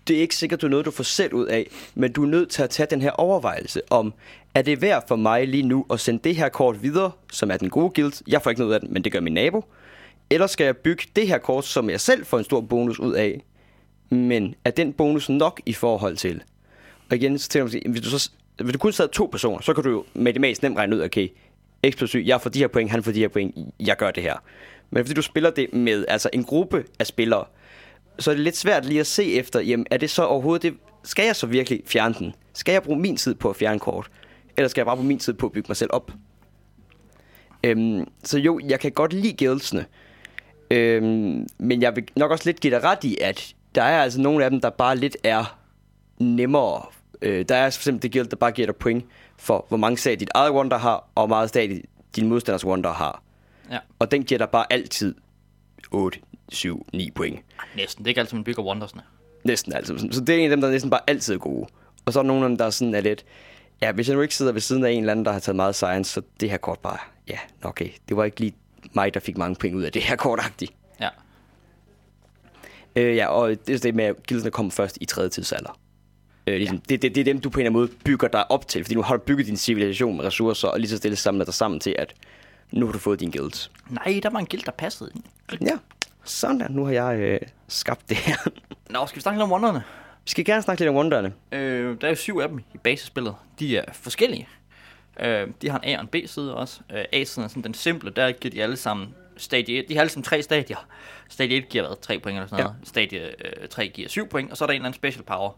det er ikke sikkert, du er noget, du får selv ud af, men du er nødt til at tage den her overvejelse om, er det værd for mig lige nu at sende det her kort videre, som er den gode guild? Jeg får ikke noget ud af den, men det gør min nabo. Eller skal jeg bygge det her kort, som jeg selv får en stor bonus ud af, men er den bonus nok i forhold til? Og igen, så tænker man, hvis du, så, hvis du kun sad to personer, så kan du jo matematisk nemt regne ud, okay, x plus y, jeg får de her point, han får de her point, jeg gør det her. Men fordi du spiller det med altså en gruppe af spillere, så er det lidt svært lige at se efter, jamen er det så overhovedet det, skal jeg så virkelig fjerne den? Skal jeg bruge min tid på at fjerne kort? Eller skal jeg bare bruge min tid på at bygge mig selv op? Øhm, så jo, jeg kan godt lide guildsene. Øhm, men jeg vil nok også lidt give dig ret i, at der er altså nogle af dem, der bare lidt er nemmere. Øh, der er eksempel det guild, der bare giver dig point for, hvor mange stadier dit eget wonder har, og hvor meget stadier din modstanders wonder har. Ja. Og den giver dig bare altid 8, 7, 9 point. Næsten. Det er ikke altid, man bygger wondersne. Næsten altid. Så det er en af dem, der næsten bare altid er gode. Og så er der nogle af dem, der er sådan er lidt... Ja, hvis jeg nu ikke sidder ved siden af en eller anden, der har taget meget science, så det her kort bare... Ja, okay. Det var ikke lige mig, der fik mange point ud af det her kortagtigt. Ja. Øh, ja, og det er det med, at guildsene kommer først i tredje tidsalder. Øh, ligesom, ja. det, det, det er dem, du på en eller anden måde bygger dig op til. Fordi nu har du bygget din civilisation med ressourcer, og lige så stille samlet dig sammen til, at nu har du fået din guilds. Nej, der var en guild, der passede. Ja, sådan der. Nu har jeg øh, skabt det her. Nå, skal vi snakke lidt om wonderne? Vi skal gerne snakke lidt om wonderne. Øh, der er jo syv af dem i basisspillet. De er forskellige. Øh, de har en A og en B-side også. Øh, A-siden er sådan den simple, der giver de alle sammen stadie 1. De har alle sammen tre stadier. Stadie 1 giver hvad, 3 point eller sådan noget. Stadie øh, 3 giver 7 point, og så er der en eller anden special power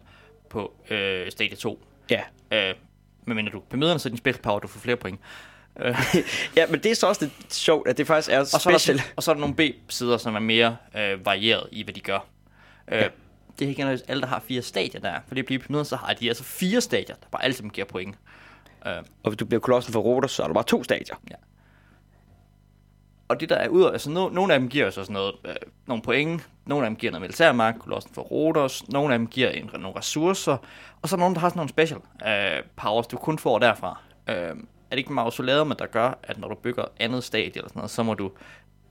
på øh, stadie 2. Ja. Øh, medmindre du er bemidlerne, så din special power, du får flere point. Øh, ja, men det er så også lidt sjovt, at det faktisk er og, så er der, special. og så er der nogle B-sider, som er mere øh, varieret i, hvad de gør. Øh, Ja. Det er ikke nødvendigvis alle, der har fire stadier der. For det bliver bemidlerne, så har de altså fire stadier, der bare alle sammen giver point. Øh, Og hvis du bliver kolossen for Rhodos, så er der bare to stadier. Og det der er ud altså no, nogle af dem giver så sådan noget, øh, nogle point, nogle af dem giver noget militærmagt, kolossen for Rhodos, nogle af dem giver en, nogle ressourcer, og så er nogle, der har sådan nogle special øh, powers, du kun får derfra. Øh, er det ikke mausoleum, der gør, at når du bygger andet stadie eller sådan noget, så må du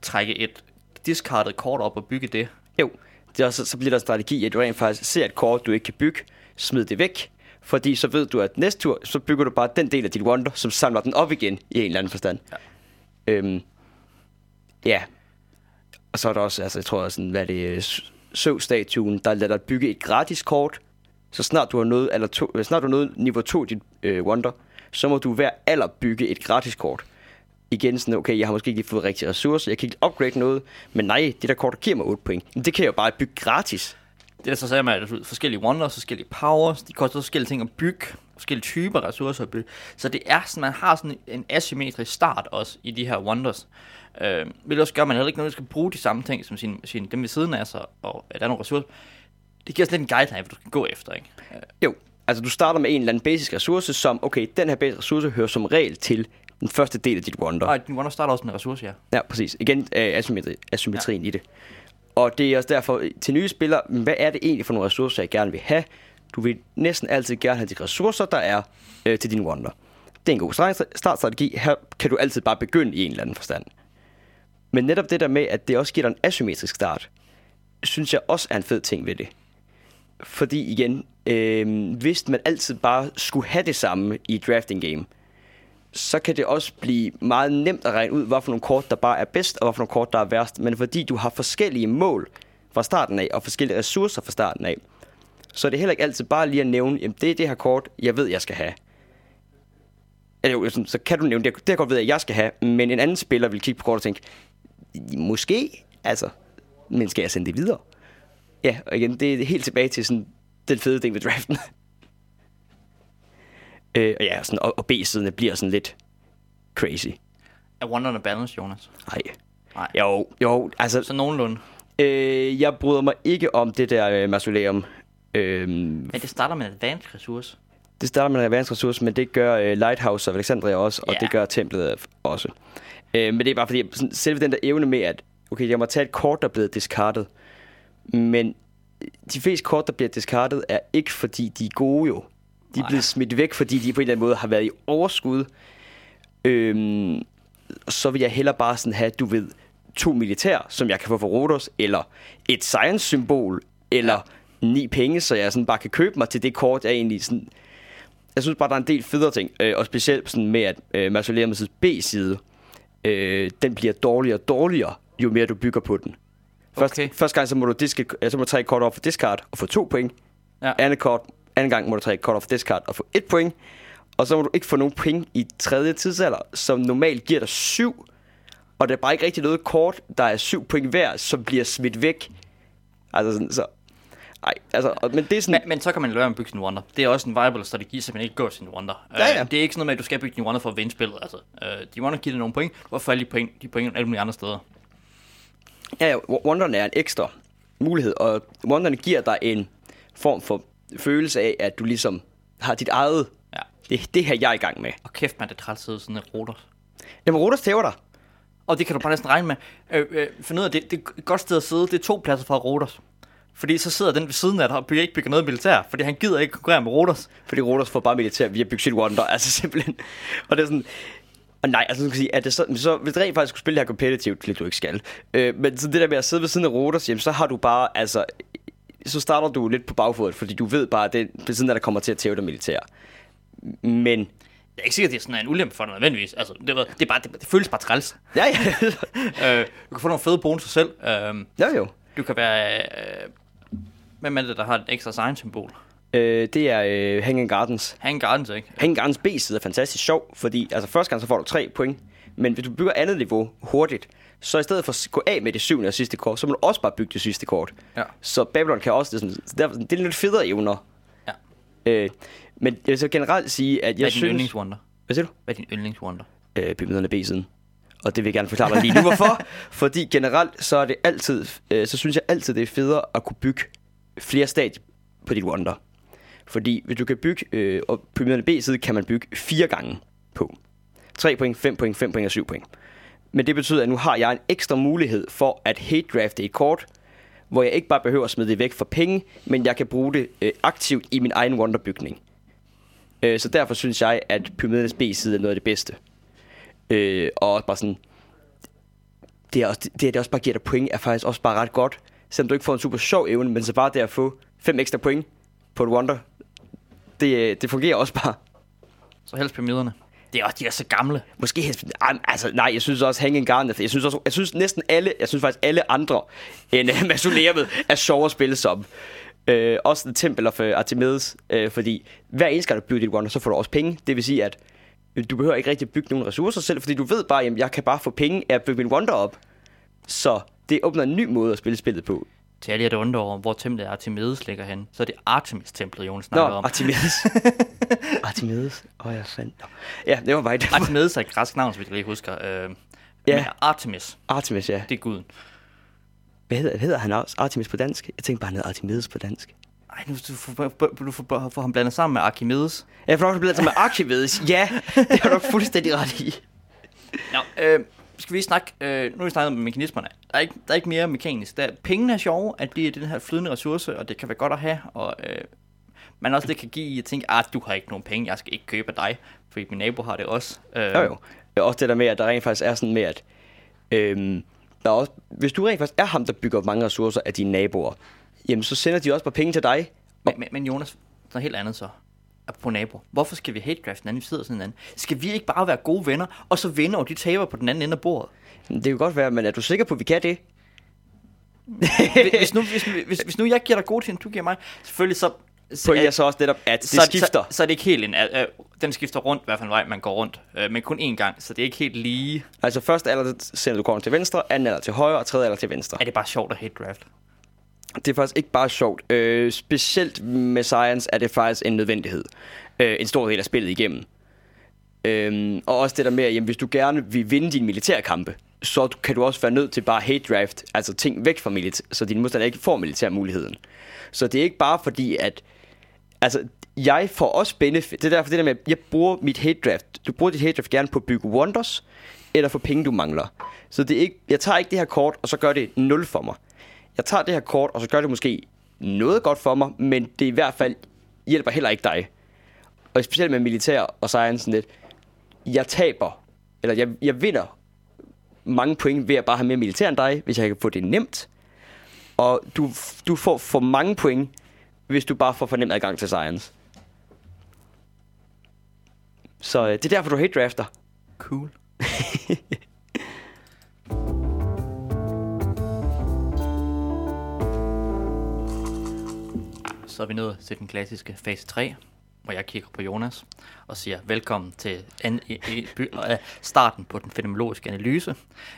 trække et discardet kort op og bygge det. Jo, det er også, så bliver der strategi, at du rent faktisk ser et kort, du ikke kan bygge, smid det væk, fordi så ved du, at næste tur, så bygger du bare den del af dit wonder, som samler den op igen i en eller anden forstand. Ja. Øhm, ja. Og så er der også, altså jeg tror, sådan, hvad det, øh, er, statuen der lader dig bygge et gratis kort, så snart du har nået, eller to, øh, snart du har nået niveau 2 dit øh, wonder, så må du hver alder bygge et gratis kort. Igen sådan, okay, jeg har måske ikke fået rigtig ressourcer, jeg kan ikke upgrade noget, men nej, det der kort, der giver mig 8 point, men det kan jeg jo bare bygge gratis. Det der så sagde man, at forskellige wonders, forskellige powers, de koster forskellige ting at bygge, forskellige typer ressourcer. Så det er sådan, man har sådan en asymmetrisk start også i de her wonders. Øh, vil også gøre, at man heller ikke nødvendigvis skal bruge de samme ting som sin, sin, dem ved siden af sig, og at der er nogle ressourcer. Det giver sådan lidt en guideline, hvad du skal gå efter, ikke? Øh, Jo, altså du starter med en eller anden basic ressource, som, okay, den her basic ressource hører som regel til den første del af dit wonder. og din wonder starter også med en ressource, ja. Ja, præcis. Igen øh, asymmetri, asymmetrien ja. i det. Og det er også derfor til nye spillere, hvad er det egentlig for nogle ressourcer, jeg gerne vil have? Du vil næsten altid gerne have de ressourcer, der er øh, til din wonder. Det er en god startstrategi. Her kan du altid bare begynde i en eller anden forstand. Men netop det der med, at det også giver dig en asymmetrisk start, synes jeg også er en fed ting ved det. Fordi igen, øh, hvis man altid bare skulle have det samme i et drafting game, så kan det også blive meget nemt at regne ud, hvad for nogle kort, der bare er bedst, og hvad for nogle kort, der er værst. Men fordi du har forskellige mål fra starten af, og forskellige ressourcer fra starten af, så er det heller ikke altid bare lige at nævne, jamen det er det her kort, jeg ved, jeg skal have. Eller sådan, så kan du nævne, det, det jeg godt ved, at jeg skal have, men en anden spiller vil kigge på kortet og tænke, måske, altså, men skal jeg sende det videre? Ja, og igen, det er helt tilbage til sådan, den fede ting ved draften. øh, og ja, sådan, og, og B-siderne bliver sådan lidt crazy. Er Wonderne balance, Jonas? Nej. Nej. Jo, jo, altså, Så nogenlunde. øh, jeg bryder mig ikke om det der øh, mausoleum. Øh, Men det starter med en advanced ressource. det starter med en advanced ressource, men det gør øh, Lighthouse of Alexandria også, og Ja. det gør templet også. Øh, men det er bare fordi, sådan, selve den der evne med, at okay, jeg må tage et kort, der er blevet discarded, men de fleste kort, der bliver discarded, er ikke fordi, de er gode jo. De er blevet smidt væk, fordi de på en eller anden måde har været i overskud. Øhm, så vil jeg hellere bare sådan have, du ved, to militær, som jeg kan få for Rodos, eller et science-symbol, eller ja. Ni penge, så jeg sådan bare kan købe mig til det kort, jeg egentlig sådan... Jeg synes bare, der er en del federe ting, øh, og specielt sådan med, at øh, Mausoleum's B-side, øh, den bliver dårligere og dårligere, jo mere du bygger på den. Først, Okay. okay. Første gang, så må du, diske, så må du trække kort op for discard og få to point. Ja. Andet kort, anden gang må du trække kort op for discard og få et point. Og så må du ikke få nogen point i tredje tidsalder, som normalt giver dig syv. Og der er bare ikke rigtig noget kort, der er syv point hver, som bliver smidt væk. Altså sådan, så... Ej, altså, og- men det er sådan... Men, men så kan man være med at bygge sin Wonder. Det er også en viable strategi, så man ikke går sin Wonder. Ja, ja. Øh, det er ikke sådan noget med, at du skal bygge din Wonder for at vinde spillet. Altså, øh, de Wonder giver dig nogle point, du får få alle de point, de point alle mulige andre steder. Ja, ja, Wonderne er en ekstra mulighed, og Wonderne giver dig en form for følelse af, at du ligesom har dit eget... Ja. Det, det her, jeg er i gang med. Og kæft, man, det sidde sådan et roter. Jamen, Rodas tæver dig. Og det kan du bare næsten regne med. Øh, øh, find ud af, det, det er et godt sted at sidde. Det er to pladser fra Rotos. Fordi så sidder den ved siden af dig og bygger, ikke bygger noget militær, fordi han gider ikke konkurrere med Rotos. Fordi Rodas får bare militær via Big City Wonder, altså simpelthen. Og det er sådan... Og nej, altså, du kan sige, at det så, så hvis du rent faktisk skulle spille det her competitivt, hvilket du ikke skal, øh, men så det der med at sidde ved siden af Rodas, jamen, så har du bare, altså, så starter du lidt på bagfodet, fordi du ved bare, at det er ved siden af, der kommer til at tæve dig militær. Men, Jeg er ikke sikker, at det er sådan en ulempe for dig nødvendigvis. Altså, det, ved- det, er bare, det, det føles bare træls. ja, ja, øh, du kan få nogle fede bonusser selv. Øh, ja jo. du kan være... Øh, hvem er det, der har et ekstra sign-symbol? Øh, det er øh, Hanging Gardens. Hanging Gardens, ikke? Hanging Gardens B-side er fantastisk sjov, fordi altså første gang så får du 3 point, men hvis du bygger andet niveau hurtigt, så i stedet for at gå af med det syvende og sidste kort, så må du også bare bygge det sidste kort. Ja. Så Babylon kan også, det er, sådan, så derfor, det er lidt federe evner. Ja. Øh, men jeg vil så generelt sige, at Hvad jeg er din synes... yndlingswonder? Hvad siger du? Hvad er din yndlingswonder? Øh, Pyramiderne B-siden. Og det vil jeg gerne forklare dig lige nu, hvorfor. Fordi generelt, så er det altid, øh, så synes jeg altid, det er federe at kunne bygge flere stadier på dit wonder. Fordi hvis du kan bygge, øh, og pyramiderne B-side kan man bygge fire gange på. 3 point, 5 point, 5 point og 7 point. Men det betyder, at nu har jeg en ekstra mulighed for at hate drafte et kort, hvor jeg ikke bare behøver at smide det væk for penge, men jeg kan bruge det øh, aktivt i min egen wonderbygning. Øh, så derfor synes jeg, at pyramidernes B-side er noget af det bedste. Øh, og også bare sådan, det er, også, det, det også bare giver dig point, er faktisk også bare ret godt. Selvom du ikke får en super sjov evne, men så bare det at få fem ekstra point på et wonder, det, øh, det fungerer også bare. Så helst pyramiderne. Det er også, de er så gamle. Måske helst, ej, altså nej, jeg synes også Hanging fed. jeg synes også, jeg synes næsten alle, jeg synes faktisk alle andre end uh, Mausoleumet er sjovere at spille som. Øh, også The Temple of uh, Artemis, øh, fordi hver eneste gang du bygger dit wonder, så får du også penge. Det vil sige, at øh, du behøver ikke rigtig bygge nogen ressourcer selv, fordi du ved bare, at jeg kan bare få penge af at bygge min wonder op. Så det åbner en ny måde at spille spillet på. Til alle jer, der undrer over, hvor templet Artemis ligger hen, så er det Artemis-templet, Nå, snakker om. Artemis. Artemis. Åh, oh, jeg fandt. Nå. Ja, det var bare det. Artemis er et græsk navn, så vi lige husker. Øh, Ja. Men Artemis, Artemis, ja. det er guden. Hvad hedder, hedder han også? Artemis på dansk? Jeg tænkte bare, han hedder Artemis på dansk. Ej, nu du får, du får, får ham blandet sammen med Archimedes. Jeg får nok blevet med Archimedes. Ja, det har du fuldstændig ret i. Nå, øh, skal vi snakke, øh, nu har vi snakket om mekanismerne. Der er ikke, der er ikke mere mekanisk. Der, pengene er sjove, at det er den her flydende ressource, og det kan være godt at have, og øh, man også det kan give i at tænke, at du har ikke nogen penge, jeg skal ikke købe af dig, fordi min nabo har det også. Øh, Jo jo. Også det der med, at der rent faktisk er sådan med, at øhm, der er også, hvis du rent faktisk er ham, der bygger mange ressourcer af dine naboer, jamen så sender de også bare penge til dig. Men, men, men Jonas, noget helt andet så. På nabo. Hvorfor skal vi hate draft den anden side af sådan en anden? Skal vi ikke bare være gode venner, og så vinde, og de taber på den anden ende af bordet? Det kan godt være, men er du sikker på, at vi kan det? Hvis- nu, hvis, hvis, hvis nu jeg giver dig gode ting, du giver mig, selvfølgelig så... Pointen er så også netop, at det så, skifter. Så, så er det ikke helt en... Uh, den skifter rundt, i hvert fald vej man går rundt. Uh, men kun én gang, så det er ikke helt lige... Altså første alder sender du korten til venstre, anden alder til højre og tredje alder til venstre. Er det bare sjovt at hate draft? Det er faktisk ikke bare sjovt. Øh, specielt med Science er det faktisk en nødvendighed. Øh, en stor del af spillet igennem. Øh, og også det der med, at jamen, hvis du gerne vil vinde dine militærkampe, så kan du også være nødt til bare hate draft, altså ting væk fra militær, så dine modstandere ikke får militærmuligheden. Så det er ikke bare fordi, at altså, jeg får også benefit. Det er derfor det der med, at jeg bruger mit hate draft. Du bruger dit hate draft gerne på at bygge wonders, eller for penge, du mangler. Så det er ikke, jeg tager ikke det her kort, og så gør det 0 for mig. Jeg tager det her kort, og så gør det måske noget godt for mig, men det i hvert fald hjælper heller ikke dig. Og specielt med militær og science lidt. Jeg taber, eller jeg, jeg vinder mange point ved at bare have mere militær end dig, hvis jeg kan få det nemt. Og du, du får for mange point, hvis du bare får for nem adgang til science. Så øh, det er derfor, du hate drafter. Cool. Så er vi nået til den klassiske fase 3, hvor jeg kigger på Jonas og siger velkommen til an- i, i, by, starten på den fenomenologiske analyse.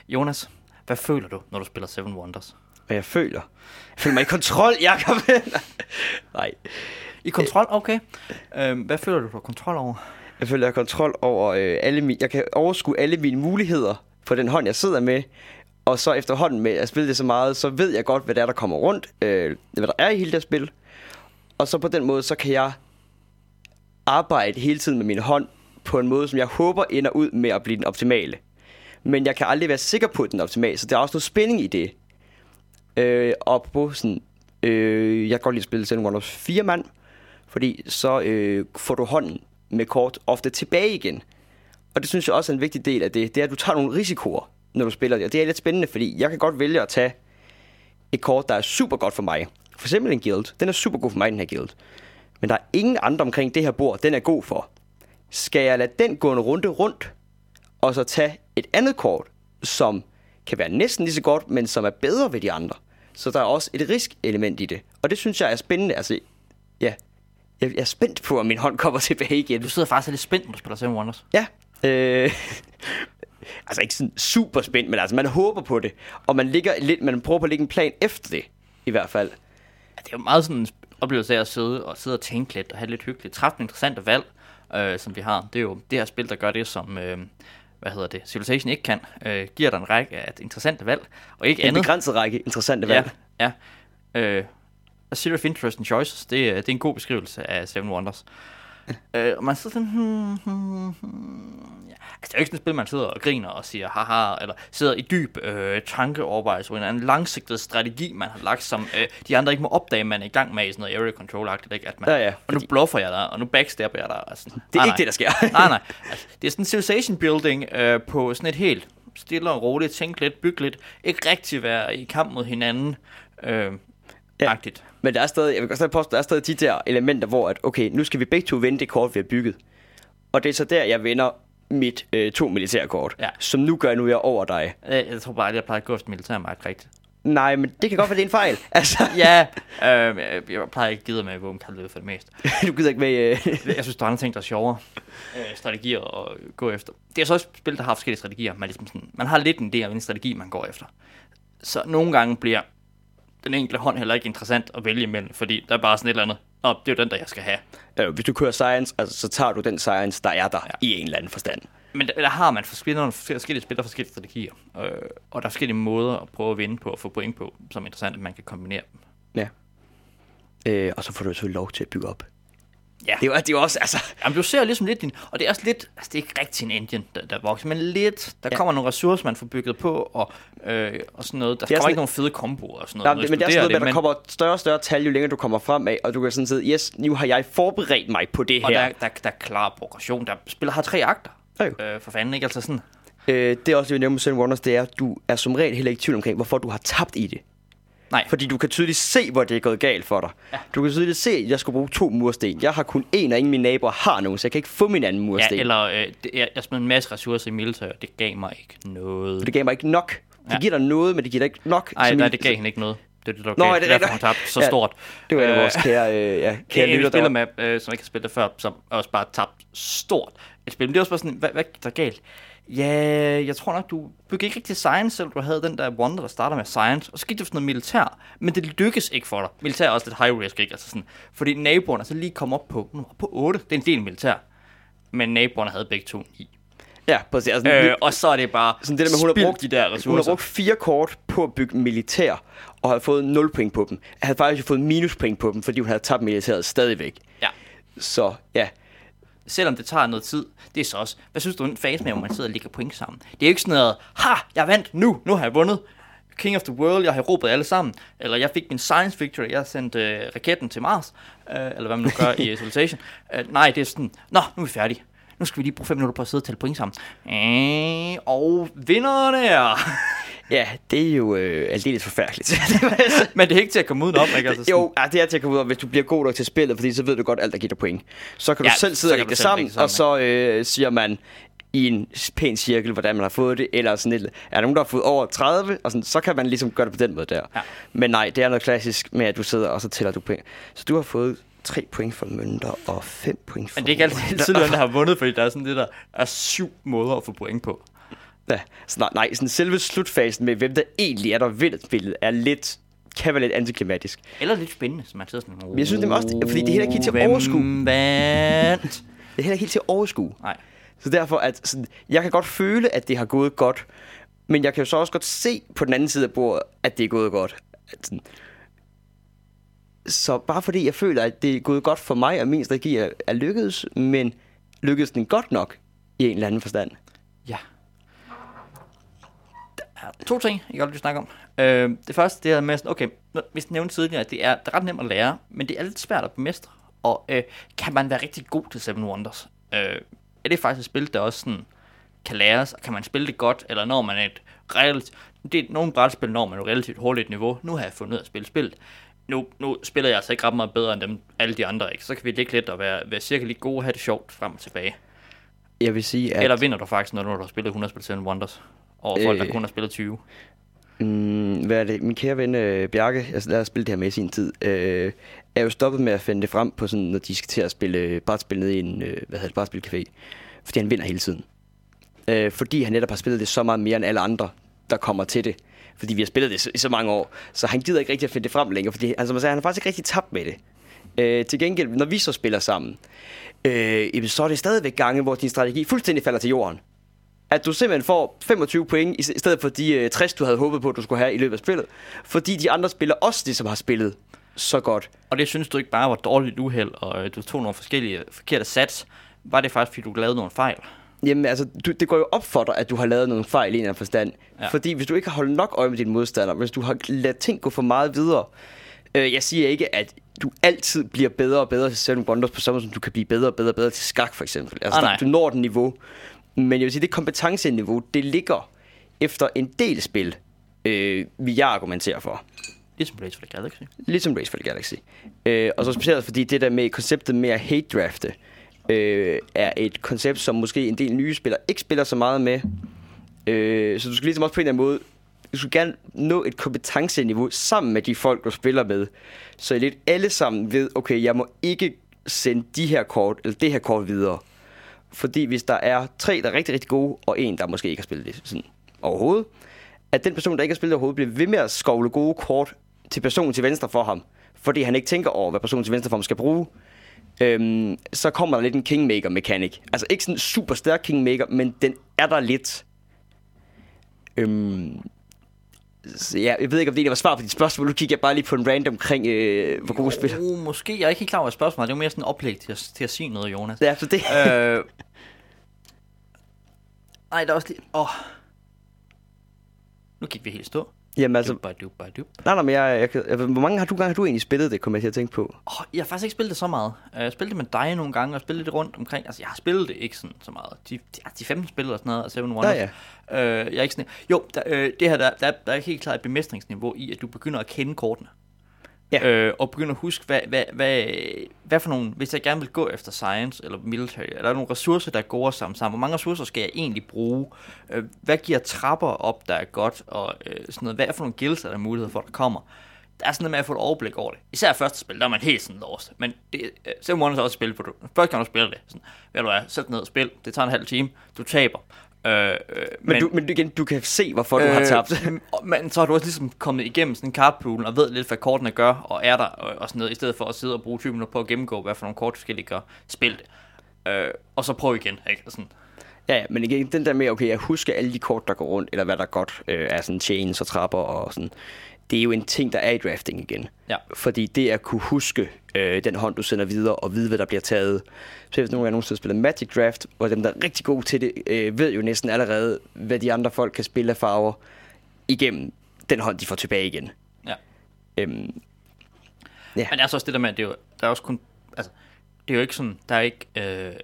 Jonas, hvad føler du, når du spiller Seven Wonders? Hvad jeg føler. Jeg føler mig i kontrol, Jacob. Nej. I kontrol, okay. Øhm, hvad føler du, du har kontrol over? Jeg føler, jeg har kontrol over øh, alle mine... Jeg kan overskue alle mine muligheder på den hånd, jeg sidder med. Og så efterhånden med at spille det så meget, så ved jeg godt, hvad der er, der kommer rundt. Øh, hvad der er i hele det spil. Og så på den måde, så kan jeg arbejde hele tiden med min hånd på en måde, som jeg håber ender ud med at blive den optimale. Men jeg kan aldrig være sikker på, at den er optimale, så der er også noget spænding i det. Øh, og på sådan, øh, jeg kan godt lide at spille Seven Wonders fire mand, fordi så øh, får du hånden med kort ofte tilbage igen. Og det synes jeg også er en vigtig del af det, det er, at du tager nogle risikoer, når du spiller det. Og det er lidt spændende, fordi jeg kan godt vælge at tage et kort, der er super godt for mig. For eksempel en guild. Den er super god for mig, den her guild. Men der er ingen andre omkring det her bord, den er god for. Skal jeg lade den gå en runde rundt, og så tage et andet kort, som kan være næsten lige så godt, men som er bedre ved de andre. Så der er også et risk-element i det. Og det synes jeg er spændende. Altså, ja, jeg er spændt på, om min hånd kommer tilbage igen. Du sidder faktisk lidt spændt, når du spiller Seven Wonders. Ja. Øh, altså ikke sådan super spændt, men altså man håber på det. Og man, ligger lidt, man prøver på at lægge en plan efter det, i hvert fald. Ja, det er jo meget sådan en oplevelse af at sidde og, sidde og tænke lidt og have lidt hyggeligt. Træffe nogle interessante valg, øh, som vi har. Det er jo det her spil, der gør det, som... Øh, hvad hedder det, Civilization ikke kan, øh, giver dig en række af interessante valg, og ikke En andet. begrænset række interessante Ja, valg. ja. Øh, a series of interesting choices, det, er- det er en god beskrivelse af Seven Wonders. øh, og man sidder sådan, hmm, hmm, hmm. Ja. Altså, det er jo ikke sådan et spil, man sidder og griner og siger, haha, eller sidder i dyb øh, tankeovervejelse over en anden langsigtet strategi, man har lagt, som øh, de andre ikke må opdage, man er i gang med i sådan noget area control-agtigt, ikke? At man, Ja, ja, og nu fordi- bluffer jeg dig, og nu backstabber jeg dig. Altså, Det er ikke det, der sker. nej, nej. Altså, det er sådan civilization building øh, på sådan et helt stille og roligt, tænke lidt, bygge lidt, ikke rigtig være i kamp mod hinanden. Øh, Ja. agtigt. Men der er stadig, jeg vil godt stadig påstå, der er stadig de der elementer, hvor at, okay, nu skal vi begge to vende det kort, vi har bygget. Og det er så der, jeg vender mit øh, to militærkort, Ja. som nu gør nu jeg over dig. Jeg, jeg tror bare, at jeg plejer at gå efter militærmagt rigtigt. Nej, men det kan godt være, det er en fejl. Altså, Ja, øh, jeg, jeg plejer ikke at give med våbenkaldet for det meste. du gider ikke med... Øh, Jeg synes, der er andre ting, der er sjovere øh, strategier at gå efter. Det er så også spil, der har forskellige strategier. Man, ligesom sådan, man har lidt en idé af, hvilken strategi man går efter. Så nogle gange bliver den enkelte hånd heller ikke interessant at vælge imellem, fordi der er bare sådan et eller andet. Nå, det er jo den, der jeg skal have. øh, hvis du kører science, altså, så tager du den science, der er der Ja. i en eller anden forstand. Men der, der har man forskellige, forskellige spil og forskellige strategier. Øh, og der er forskellige måder at prøve at vinde på og få point på, som er interessant, at man kan kombinere dem. Ja. Øh, og så får du selvfølgelig lov til at bygge op. Ja. Det er jo, det jo også, altså... Jamen, du ser ligesom lidt din... Og det er også lidt... Altså, det er ikke rigtig en engine, der, der vokser, men lidt... Der ja. Kommer nogle ressourcer, man får bygget på, og, øh, og sådan noget. Der Det er kommer sådan- ikke nogen fede komboer og sådan Nej, noget. men det er sådan noget, med, at der men, kommer større og større tal, jo længere du kommer frem af, og du kan sådan sige, yes, nu har jeg forberedt mig på det og her. der, der, der er klar progression. Der spiller har tre akter. Øh, for fanden, ikke? Altså sådan... Øh, det er også det, vi nævner med Seven Wonders, det er, at du er som regel heller ikke i tvivl omkring, hvorfor du har tabt i det. Nej, Fordi du kan tydeligt se, hvor det er gået galt for dig. Ja. Du kan tydeligt se, at jeg skal bruge to mursten. Jeg har kun en, og ingen af mine naboer har nogen, så jeg kan ikke få min anden ja, mursten. eller øh, jeg, jeg smed en masse ressourcer i militær, og det gav mig ikke noget. Og det gav mig ikke nok Det Ja. giver dig noget, men det giver dig ikke nok. Nej, nej, det gav hende ikke noget. Det er det, der Nå, er det det er derfor, hun tabte så Ja. stort. Det var en af Øh, vores kære, øh, ja, kære lytter, spiller med, øh, som ikke har spillet det før, som også bare tabt stort et spil. Men det er også bare sådan, hvad, hvad gik der galt? Ja, jeg tror nok, du begik ikke rigtig science, selvom du havde den der wonder, der starter med science, og så gik du sådan noget militær, men det lykkes ikke for dig. Militær er også lidt high risk, ikke? Altså sådan, fordi naboerne så lige kom op på, nu, på 8, det er en del militær, men naboerne havde begge to 9. Ja, præcis. Altså, Øh, og så er det bare sådan det der med, hun har brugt, de der hun har ressourcer. brugt fire kort på at bygge militær, og har fået 0 point på dem. Jeg havde faktisk fået minuspoint på dem, fordi hun havde tabt militæret stadigvæk. Ja. Så ja, selvom det tager noget tid, det er så også, hvad synes du fase med, hvor man sidder og ligger point sammen? Det er jo ikke sådan noget, ha, jeg vandt nu, nu har jeg vundet. King of the World, jeg har råbet alle sammen, eller jeg fik min science victory, jeg sendte øh, raketten til Mars, øh, eller hvad man nu gør i Civilization. Øh, nej, det er sådan, nå, nu er vi færdige. Nu skal vi lige bruge 5 minutter på at sidde og tælle point sammen. Øh, og vinderne er... ja det er jo øh, aldeles forfærdeligt. Men det er ikke til at komme udenom, ikke? Altså sådan, jo, ja, det er til at komme ud af, hvis du bliver god nok til spillet, fordi så ved du godt alt, der giver dig point. Så kan du Ja, selv så sidde og lægge du det selv sammen, det og så øh, siger man i en pæn cirkel, hvordan man har fået det, eller sådan et, er der nogen, der har fået over 30, og sådan, så kan man ligesom gøre det på den måde der. Ja. Men nej, det er noget klassisk med, at du sidder, og så tæller du point. Så du har fået 3 point for mønter, og 5 point for Men det er ikke altid tidligere, der har vundet, fordi der er sådan det der er syv måder at få point på. Ja, så nej, sådan selve slutfasen med, hvem der egentlig er, der vinder spillet, er lidt, kan være lidt antiklimatisk. Eller lidt spændende, så man sidder sådan... Men jeg synes nemlig også, fordi det er heller ikke helt til at overskue. vandt? Det er heller ikke helt til at overskue. Nej. Så derfor, at sådan, jeg kan godt føle, at det har gået godt, men jeg kan jo så også godt se på den anden side af bordet, at det er gået godt. At sådan, så bare fordi jeg føler, at det er gået godt for mig, og min strategi er, er lykkedes, men lykkedes den godt nok i en eller anden forstand? Ja. To ting, jeg godt vil snakke om. Øh, det første, det er med sådan, okay, vi nævnte tidligere, at det er, det er ret nemt at lære, men det er lidt svært at bemestre. Og øh, kan man være rigtig god til Seven Wonders? Øh, er det faktisk et spil, der også sådan kan læres, og kan man spille det godt, eller når man er et relativt... Det er nogle brætspil, når man er et relativt hurtigt niveau. Nu har jeg fundet ud af at spille spillet. Nu, nu spiller jeg altså ikke ret meget bedre end dem, alle de andre, ikke? Så kan vi ligge lidt og være, være cirka lige gode og have det sjovt frem og tilbage. Jeg vil sige, at... Eller vinder du faktisk, når du har spillet 100 spil Seven Wonders? Og folk, der Øh. kun har spillet 20. Mm, hvad er det? Min kære ven øh, Bjarke, jeg har spillet det her med i sin tid, øh, er jo stoppet med at finde det frem på sådan, når de skal til at spille øh, brætspil nede i en, øh, hvad hedder det, brætspilcafé. Fordi han vinder hele tiden. Øh, fordi han netop har spillet det så meget mere end alle andre, der kommer til det. Fordi vi har spillet det i så mange år. Så han gider ikke rigtig at finde det frem længere, fordi altså, man siger, han har faktisk ikke rigtig tabt med det. Øh, til gengæld, når vi så spiller sammen, øh, så er det stadigvæk gange, hvor din strategi fuldstændig falder til jorden at du simpelthen får 25 point i stedet for de øh, 60, du havde håbet på, at du skulle have i løbet af spillet. Fordi de andre spiller også det, som har spillet så godt. Og det synes du ikke bare var dårligt uheld, og øh, du tog nogle forskellige forkerte sats. Var det faktisk, fordi du lavede nogle fejl? Jamen altså, du, det går jo op for dig, at du har lavet nogle fejl i en eller anden forstand. Ja. Fordi hvis du ikke har holdt nok øje med dine modstandere, hvis du har ladet ting gå for meget videre, øh, jeg siger ikke, at du altid bliver bedre og bedre til Seven Wonders på samme som du kan blive bedre og bedre og bedre til skak, for eksempel. Altså, Ah, der, du når et niveau. Men jeg vil sige, det kompetenceniveau, det ligger efter en del spil, øh, vil jeg argumentere for. Ligesom Race for the Galaxy. Ligesom Race for the Galaxy. Øh, og så specielt fordi det der med konceptet med at hate-drafte, øh, er et koncept, som måske en del nye spillere ikke spiller så meget med. Øh, så du skal ligesom også på en eller anden måde, du skal gerne nå et kompetenceniveau sammen med de folk, du spiller med. Så I lidt alle sammen ved, okay, jeg må ikke sende de her kort, eller det her kort videre. Fordi hvis der er tre, der er rigtig, rigtig gode, og en, der måske ikke har spillet det sådan overhovedet, at den person, der ikke har spillet det overhovedet, bliver ved med at skovle gode kort til personen til venstre for ham, fordi han ikke tænker over, hvad personen til venstre for ham skal bruge, øhm, så kommer der lidt en kingmaker-mekanik. Altså ikke sådan en super stærk kingmaker, men den er der lidt. Øhm, så ja, jeg ved ikke, om det egentlig var svar på dit spørgsmål. Nu kigger jeg bare lige på en random omkring, øh, hvor gode spil. Uh, måske. Jeg er ikke helt klar over spørgsmålet. Det er jo mere sådan en oplæg til at, til at sige noget, Jonas. Ja, så det... øh, ej, der er også lige... Åh. Nu gik vi helt stå. Jamen altså, Dup, dup, dup. nej, nej, men jeg, jeg, jeg, hvor mange har du gange har du egentlig spillet det, kommer jeg til at tænke på? Oh, jeg har faktisk ikke spillet det så meget. Øh, Jeg har spillet det med dig nogle gange, og spillet det rundt omkring. Altså, jeg har spillet det ikke sådan så meget. De, de, de 15 spil eller sådan noget, og Seven Wonders. Ja, Øh, jeg er ikke sådan, jo, der, øh, det her, der, der, der er helt klart et bemestringsniveau i, at du begynder at kende kortene. Ja. Øh, og begynde at huske, hvad, hvad, hvad, hvad for nogle, hvis jeg gerne vil gå efter science eller military, er der nogle ressourcer, der går sammen sammen? Hvor mange ressourcer skal jeg egentlig bruge? Øh, hvad giver trapper op, der er godt? Og øh, sådan noget. Hvad er for nogle guilds, er der mulighed for, der kommer? Der er sådan noget med at få et overblik over det. Især første spil, der er man helt sådan lost. Men det, øh, Seven Wonders er også et spil, hvor du, første gang du spiller det, sådan, ved du hvad, sæt ned og spil, det tager en halv time, du taber. Øh, øh, Men, men, du, men igen, du kan se, hvorfor du har tabt. Øh, men så har du også ligesom kommet igennem sådan en cardpool og ved lidt, hvad kortene gør og er der og, og sådan noget, i stedet for at sidde og bruge 20 minutter på at gennemgå, hvad for nogle kort forskellige gør. Spil det. Øh, og så prøv igen, ikke? Sådan. Ja, ja, men igen, den der med, okay, jeg husker alle de kort, der går rundt, eller hvad der godt øh, er sådan chains og trapper og sådan. Det er jo en ting, der er i drafting igen. Ja. Fordi det at kunne huske øh, den hånd, du sender videre, og vide, hvad der bliver taget. Så hvis nogle af nogen spiller Magic Draft, hvor dem, der er rigtig gode til det, øh, ved jo næsten allerede, hvad de andre folk kan spille af farver igennem den hånd, de får tilbage igen. Ja. Øhm, Men det er så også det der med, at det er jo, der er også kun, altså, det er jo ikke sådan, der er ikke, øh, det